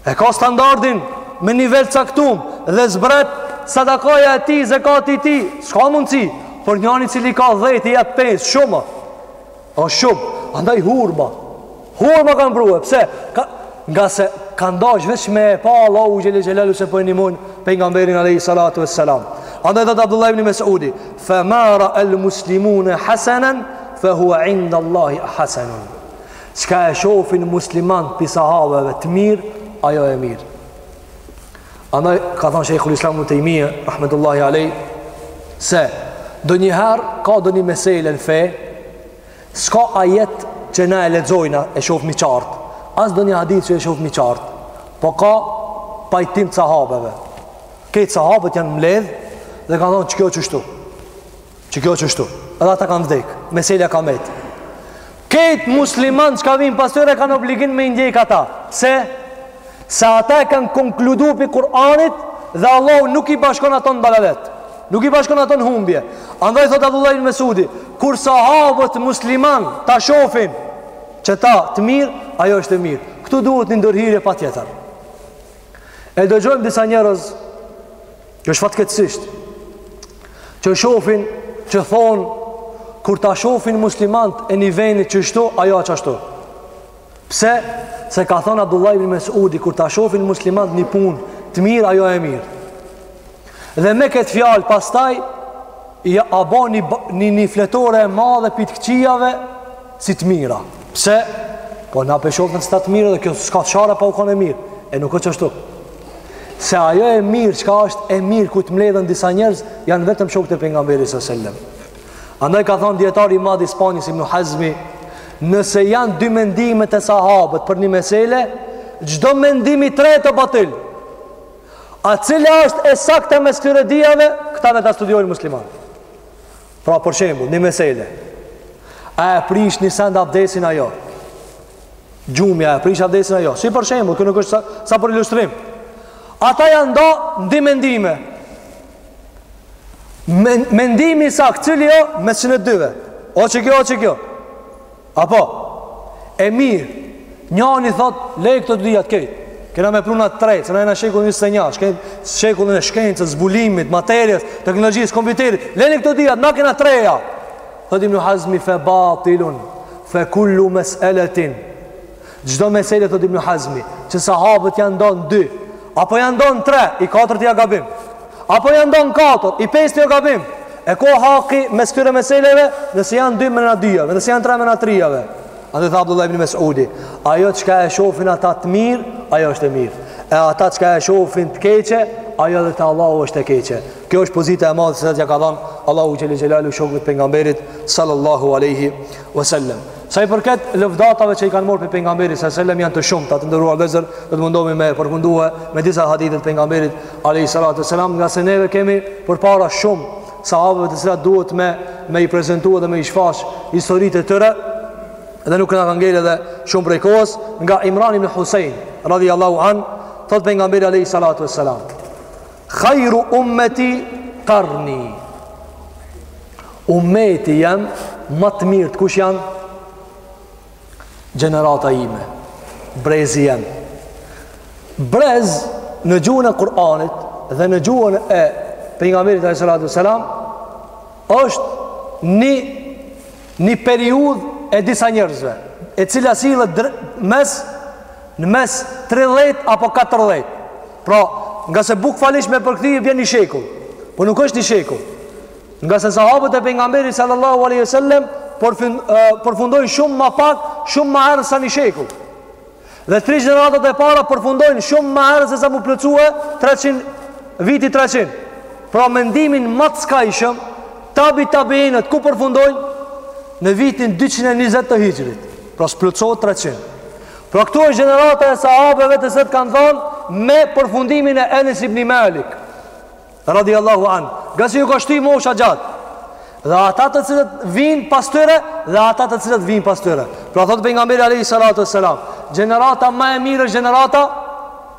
e ka standardin me nivel caktum dhe zbret sadakaja e tij, zekati tij, s'ka mundësi, por njani cili ka dhetë i jep pesë shumë, O shumë, andaj hurma. Hurma kanë pru, pse? Ka, ngase ka dash veç me pa Allahu Xhele Xhelalu se po e ndihmon pejgamberin Alejhi Salatu ve Selam. Andaj thotë Abdullah ibn Mesudi, fe ma raa el muslimune hasenen, fe hua inda Allahi hasenun. Çka e shofin muslimant prej sahabeve të mirë, ajo e mirë. Andaj, ka thonë Shejhul Islam Ibn Tejmije, Rahmetullahi Alej, se do njëherë ka donjë mesele në fe, s'ka ajet që na e lexojna e shofmi qartë, as donjë hadith që e shofmi qartë, po ka pajtim të sahabeve. Kejt sahabet janë mledhë dhe ka thonë që kjo qështu. Që kjo qështu Edhe ata kanë vdek Meselja ka met Kejt muslimant çka vinë pas tyre Kanë obligim me i ndjek ata Pse Se ata e kanë konkludu prej Kur'anit Dhe Allah nuk i bashkon ato në dalalet Nuk i bashkon ato në humbje Andaj thot Abdullah ibn Mesudi Kur sahabët musliman ta shofin Qeta të mirë Ajo është e mirë Këtu duhet një ndërhyrje patjetër E dëgjojmë disa njerëz Që është fatkeqësisht që shofin që thon kur ta shofin muslimant e një venit qështu, ajo a qashtu. Pse? Se ka thon Abdullah ibn Mesudi kur ta shofin muslimant një punë të mirë, ajo e mirë. Dhe me këtë fjalë pastaj ia bon një, një, një fletore e madhe prej të këqijave si të mira. Pse? Po na pe shofim qeta të mirë dhe kjo s'ka çare pa u kanë e mirë. E nuk është ashtu. Se ajo e mirë, çka është e mirë, ku të mledhen disa njerëz, janë vetëm shokët e pejgamberit së sellem. Andaj ka thonë dijetari i madh i Spanjës, Ibn Hazmi, nëse janë dy mendime te sahabët për një mesele, çdo mendim i tretë batil. A cila është e sakta mes këtyre dyjave, këta le ta studiojnë muslimant. Pra, për shembu, një mesele, a e prish një send abdesin a jo? Gjumja e prish abdesin a jo. Si për shembull, kjo nuk është sa, sa për ilustrim. Ata janë nda n'dy mendime. Men, mendimi i saktë cili o, mes qetyne dyve. O qikjo, o qikjo. Apo, e mirë, njani thot, leji këto dyjat kejt. Kena me pru na të tretë, se na jena shekullin njëzet e nja, shekullin e shkencës, zbulimit, materies, teknologjisë, kompjuterit. Leji këto dyjat, na kena t'reja. Thot Ibn Hazmi fe batilun fe kullu meseletin. Çdo meselë thot Ibn Hazmi, që sahabët janë nda në dy, apo janë nda në tre, i katërt ja gabim. Apo janë nda në katër, i pestë ja gabim. E ko haki mes këtyre meseleve, nëse janë dy mëna dyjave, nëse janë tre mëna trijave. Andaj tha Abdullah ibn Mesudi, ajo çka e shofin ata të mirë, ajo është e mirë. E ata çka e shofin të keqe, ajo edhe te Allahu është e keqe. Kjo është pozita e madhe që ja ka dhënë Allahu xhel-le xhelaluhu shokëve të pejgamberit sallallahu alaihi wasallam. Sa i përket lëvdatave që i kanë marrë prej pejgamberit sallallahu alaihi wasallam janë të shumta, të nderuar vëllezër, do të mundohemi me përfundue me disa hadithe të pejgamberit alaihi salatu wasallam, ngase neve kemi përpara shumë sahabëve të cilat duhet me me i prezantua dhe me i shfaq historitë e tyre. Dhe nuk na kanë ngelë edhe shumë prej kohës nga Imran ibn Husain radhiyallahu an, thot pejgamberi alaihi salatu wasallam. Hajru ummeti karni Ummeti jem Ma të mirët kush janë Gjenerata ime Brezi jem Brez në gjuhën e Kur'anit Dhe në gjuhën e Pejgamberit alejhi salatu selam është një Një periudhë e disa njerëzve E cila sillet mes Në mes 30 apo 40 Pra, ngase bukfalisht me përkthy, vjen një shekull. Po nuk është një shekull. Ngase sahabët e pejgamberit sallallahu aleyhi sallem, përfundojnë shumë ma pak, shumë ma herët sa një shekull. Dhe tri gjeneratat e para përfundojnë shumë ma herët se sa m'u plotësue 300, viti 300. Pra, mendimin ma të skajshëm, tabi tabiinët, ku përfundojnë? Në vitin 220 të hixhrit. Pra, s'plotësohet 300. Pra këtu është gjenerata e sahabeve dhe siç kanë thanë me përfundimin e Enes ibn Malik. Radi Allahu anhu. Ngase ju ka shti mosha gjatë. Dhe ata të cilët vijnë pas tyre, dhe ata të cilët vijnë pas tyre. Pra thotë pejgamberi Alejhi Salatu e Salam. Gjenerata ma e mirë është gjenerata,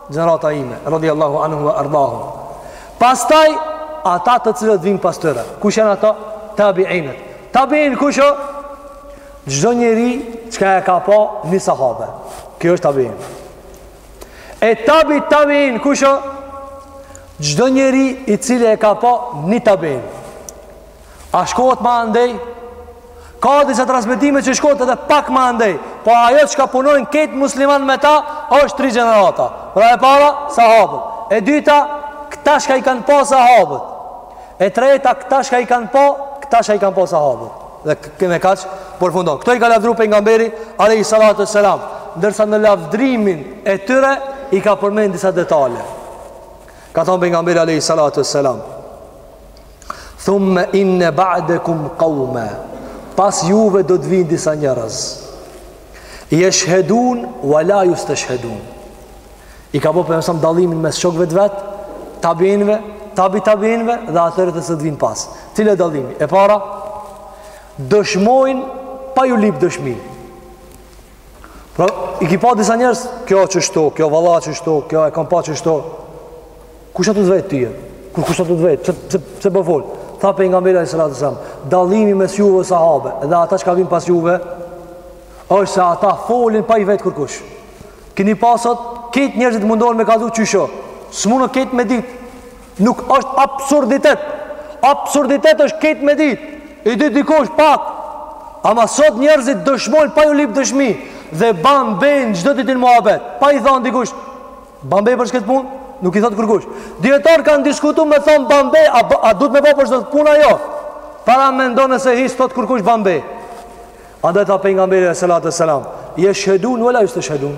gjenerata ime. Radi Allahu anhum wa ardahum. Pastaj, ata të cilët vijnë pas tyre. Kush janë ata? Tabiinët. Tabiin kush o? Çdo njeri çka e ka pa një sahabe. Kjo është tabiin. E tabi tabiin kush o? Çdo njeri i cili e ka pa një tabiin. A shkohet më andej? Ka disa transmetime që shkohet edhe pak ma andej. Po ajo çka punojnë krejt muslimanët me ta është tri gjenerata. Pra e para sahabët. E dyta këta çka i kanë pa sahabët. E treta këta çka i kanë pa, këta çka i kanë pa sahabët. Dhe këtu me kaq përfundon. Këto i ka lavdru pejgamberi, alejhi salatu selam. Ndërsa në lavdrimin e tyre, i ka përmen disa detale. Ka thonë pejgamberi, alejhi salatu selam. Thumme inne ba'dekum kaumen. Pas juve do të vinë disa njerëz. Jeshhedune, wa la justeshhedun. I ka bo pejgamberi dallimin mes shokve të vet, tabiinve, tabi tabiinve dhe atyre që do të vinë pas. Cili dallimi? E para, dëshmojnë pa ju lip dëshmi. Pra, i ki pa disa njerëz, kjo qështu, kjo vallah qështu, kjo e kam pa qështu. Kush a tu t'vetë ty? Kush a tu t'vetë? Pse, pse, pse po fol? Tha pejgamberi alejhi salatu selam, dallimi mes juve sahabe dhe ata që kanë me vinë pas juve, është se ata folin pa i vetë kërkush. Keni pa sot, krejt njerëzit mundohen me kallzu qysh o. S'mundë krejt me ditë. Nuk është absurditet. Absurditet është krejt me ditë. I di dikush pak. Ama sot njerëzit dëshmojnë pa ju lip dëshmi. Dhe bajnë be në çdo dytin muhabet. Pa i thonë dikush. Ban be për qët punë? Nuk i thotë kërkush. Dijetarët kanë diskutu me thonë ban be. A, a duhet me bo për çdo punë a jo? Paramendo nëse hiç s'thotë kërkush ban be. Andaj tha pejgamberi alejhi salatu selam, jeshhedune, ve la justeshhedun.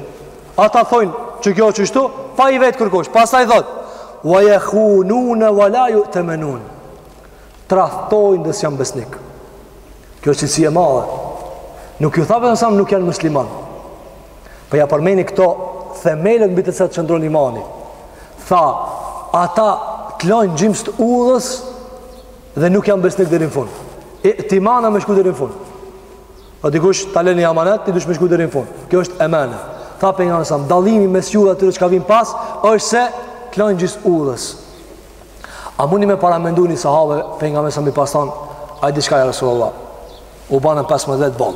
Ata thonë, që kjo është shtu, pa i vetë kërkush. Pastaj thot, wa jekhunune ve la ju'temenun. Tradhtojnë dhe s'janë besnik. Kjo është cilësi e madhe. Nuk ju tha pejgamberi nuk janë musliman. Por po ja përmeni këto themelet mbi të cilat qëndron imani. Tha, ata të lojnë n'gjimës të udhës dhe nuk janë besnik deri në fund. E te imani me shku deri në fund. Po dikush ta lëni amanet, ti duhesh me shku deri në fund. Kjo është emanet. Tha pejgamberi sa dallimi mes juve dhe atyre çka vin pas është se t'lojn n'gjys udhës. A muni me paramendu ni sahabe pejgamberi sa m'i pas than ai diçka ja Rasulullah. U banë 15 boll.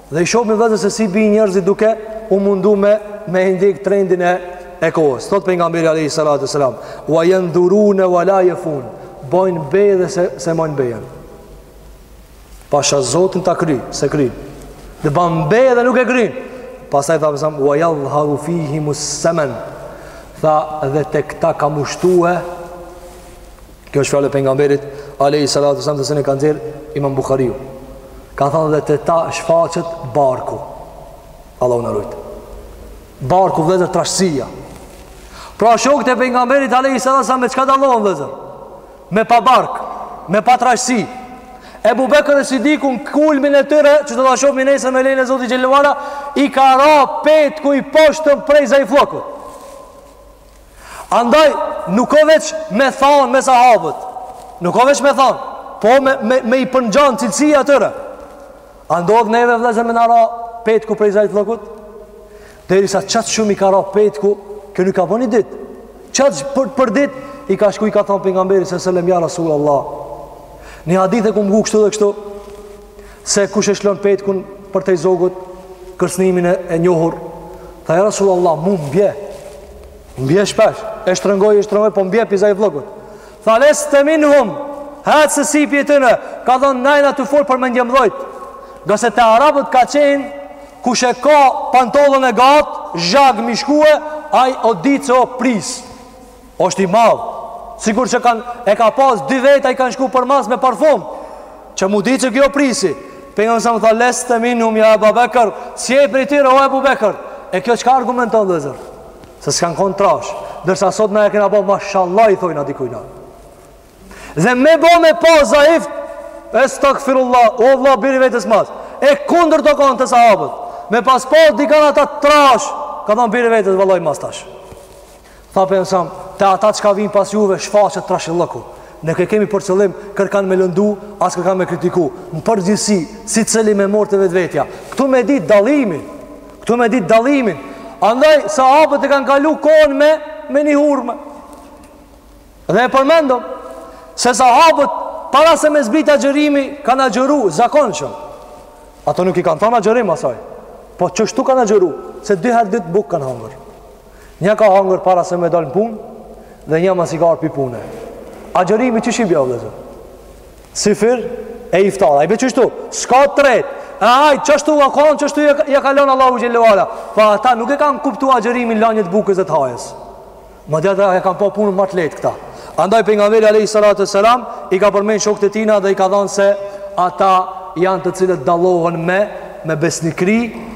Dhe i shohim vëllezër se si bijnë njerëzit duke u mundu me, me ndjek trendin e, e kohës. Thot pejgamberi Alehi Salatu Selam, wa jendhurune wa la jefun, bojnë be dhe s'e, s'e mojnë bejën. Pasha zotin ta kryj, s'e kryn. Dhe ban be dhe nuk e kryn. Pastaj tha pejgamberi, wa jadhharu fihimu simen. Tha dhe te këta ka m'u shtue Kjo është fjalë e pejgamberit alayhi salatu sallam që e ka nxjerr Imam Buhariu. Ka thënë dhe te ta shfaqet barku. Allahu na rujt. Barku vëllezër trashësia. Pra shokët e pejgamberit alayhi salatu sallam me çka dallohen vëllezër? Me pa bark, me pa trashësi. Ebu Bekër Sidiku në kulmin e tyre, që do ta shohmi nesër me lejen e Zotit xhel-le ve ala, i ka ra petku i poshtën prej zaifllëkut. Andaj, nuk o veç me thanë me sahabët, nuk o veç me thanë, po me, me, me i përngja në cilësi atyre. A ndodh neve vllezër me na ra petku prej zaifllëkut, derisa qaq shumë i ka ra petku, kjo nuk ka bo një ditë. Qatë për, për ditë, i ka shku i ka thanë Pejgamberit alejhi selam ja Rasul Allah. Një hadith e kum ngu kështu dhe kështu, Se kush e shlon petkun përtej zogut, kërcënimin e njohur, tha ja Rasulullah, mu m'bje, m'bje shpesh, e shtrëngoj, e shtrëngoj, po m'bje pi zaifllëkut. Tha leste minhum, tha ti s'je pi tyne, ka thonë na jena tu folë për mendjemdhojt. Ngase te arabët ka qenë, kush e ka pantollën e gatë, zhag me i shkue, aj o ditë që o prisë. Është i madh. Sigur që kanë e ka pas dy veta i kanë shku përmas me parfum. Që m'u ditë që ky o prisi. Pejgamberi alejhi selam tha leste minhum ja Abu Bekr, s'je prej tyre o Abu Bekr. E kjo çka argumenton vllezër? Se s'kan kon trash. Derisa sot na e kena bë mashallah i thojna dikujna. Dhe me bë me pa zaif estagfirullah o vëlla biri vetes mas. E kundërta o kanë te sahabët. Me pas pa dikan ata trash. Ka thon biri vetes vëlla mas tash. Tha pejgamberi alejhi selam te ata çka vijnë pas juve shfaqet trashëllëku. Nuk e kemi për qëllim kërkan me lëndu, as kërkan me kritiku. Në përgjithësi, secili me marrë te vetvetja. Këtu me ditë dallimin. Këtu me ditë dallimin. Andaj, sahabët e kanë kalu kohën me, me një hurme. Dhe e përmendëm, se sahabët, para se me zbritë agjërimi, kanë agjëru, zakonshëm. Ata nuk i kanë thonë agjërim asaj. Po qështu kanë agjëru, se dy herë n'ditë bukë kanë hangërë. Nja ka hangër para se me dalë në punë dhe nja masi ka ardh pi pune. Agjërimi qysh i bje, vllezër? Syfyr e iftar. A i bje qështu, s'ka t'tretë. E aj, qështu ka konë, qështu ja ka lënë Allahu xhele ue ala. Po ata nuk e kanë kuptu agjërimin lanje t'bukës dhe të hajës. Madje ata e kanë pa punën ma t'letë këta. Andaj Pejgamberi alejhi salatu ve selam i ka përmend shokt e tina dhe i ka thanë se ata janë të cilët dallohen me, me besnikri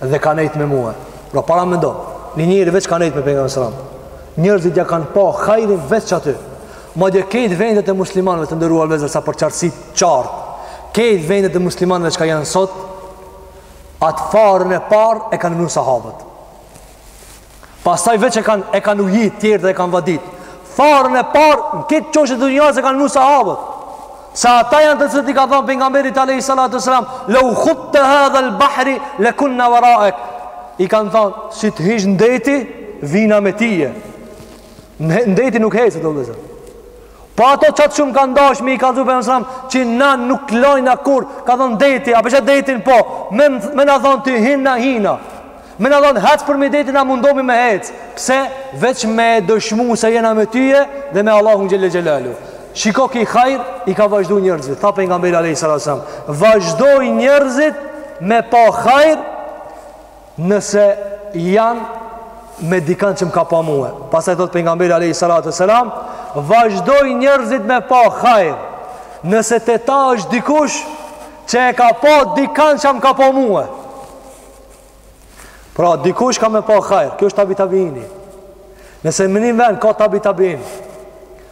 dhe ka nejtë me mue. Pra paramendoni, një njeri veç ka nejtë me Pejgamberin alejhi selam. Njërëzit ja kanë pa hajrin veç aty. Madje kejtë vendet e muslimanve të nderuar vllezër sa për qartësit qartë. Kejtë vendet e muslimanve çka janë sot, atë farën e parë e kanë vnu sahabët. Pastaj veç e kanë e kanë ujit tjerë dhe e kanë vadit. Farën e parë në kejt qoshet e dunjasë e kanë vnu sahabët. Se ata janë të cilët i ka thonë Pejgamberit alejhi salatu selam, leu khudte hadhel bahre, le kunna veraek. I kanë thonë, si të hishë në deti, vina me tije. Në deti nuk hejë, se të vllezër. Po ata qaq shumë kanë dash me i kallxu Pejgamberit alejhi selam, që na nuk lojna kurrë, ka thonë deti, a pe sheh detin po, me, me na thonë ti hin na hina, me na thonë hec përmi deti na mundomi me hec, pse veç me dëshmu se jena me tyje dhe me Allahun xhel-le xhelaluhu. Shiko ky hajr, i ka vazhdu njërzit, tha Pejgamberi alejhi salatu selam, vazhdojn njerzit me pa hajr, nëse janë me dikan që më ka pa mue pastaj thot Pejgamberi alejhi salatu selam vazhdojn njerzit me pa hajr nëse te ta është dikush që e ka pa dikan që më ka pa mue pra dikush ka me pa hajr kjo është tabi tabiini nëse me një ven ka tabi tabiin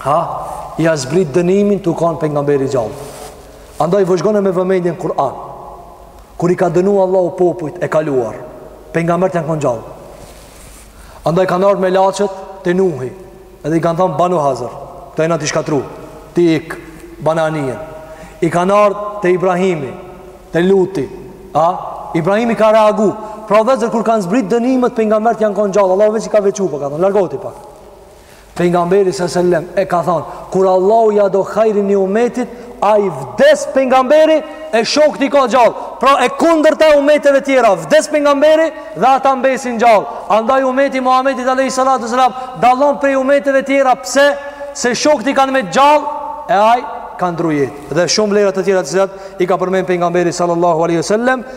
Ha, ia zbrit dënimin tu kanë pejgamberi gjallë. Andaj vëzhgone me vëmendje n' Kur'an. Kur i ka dënu Allahu popujt e kaluar, pejgamberët janë kanë gjallë. Andaj kanë ardhë melaqet te Nuhi, edhe i kanë thanë banu hazër, të e në të shkatru, të ik, bananije. I kanë ardhë te Ibrahimi, te Luti, a? Ibrahimi ka reagu, pra dhe zërë kur kanë zbrit dënimet pejgamberët janë kanë gjallë, Allahu veç i ka veçu, për po ka thonë, largohu ti pak. Pejgamberi sa selam e ka thënë, kur Allahu ja do hajrin ni umeti, ai vdes pejgamberi e shokt i ka gjallë. Pra e kundërta e umeteve tjera, vdes pejgamberi dhe ata mbesin gjallë. Andaj umeti Muhamedit alejhi salatu ue selam dallon prej umeteve tjera pse se shokt i kanë met gjallë e ai ka ndrru jetë. Dhe shumë vlera të tjera të cilat i ka përmend pejgamberi sallallahu alaihi wasallam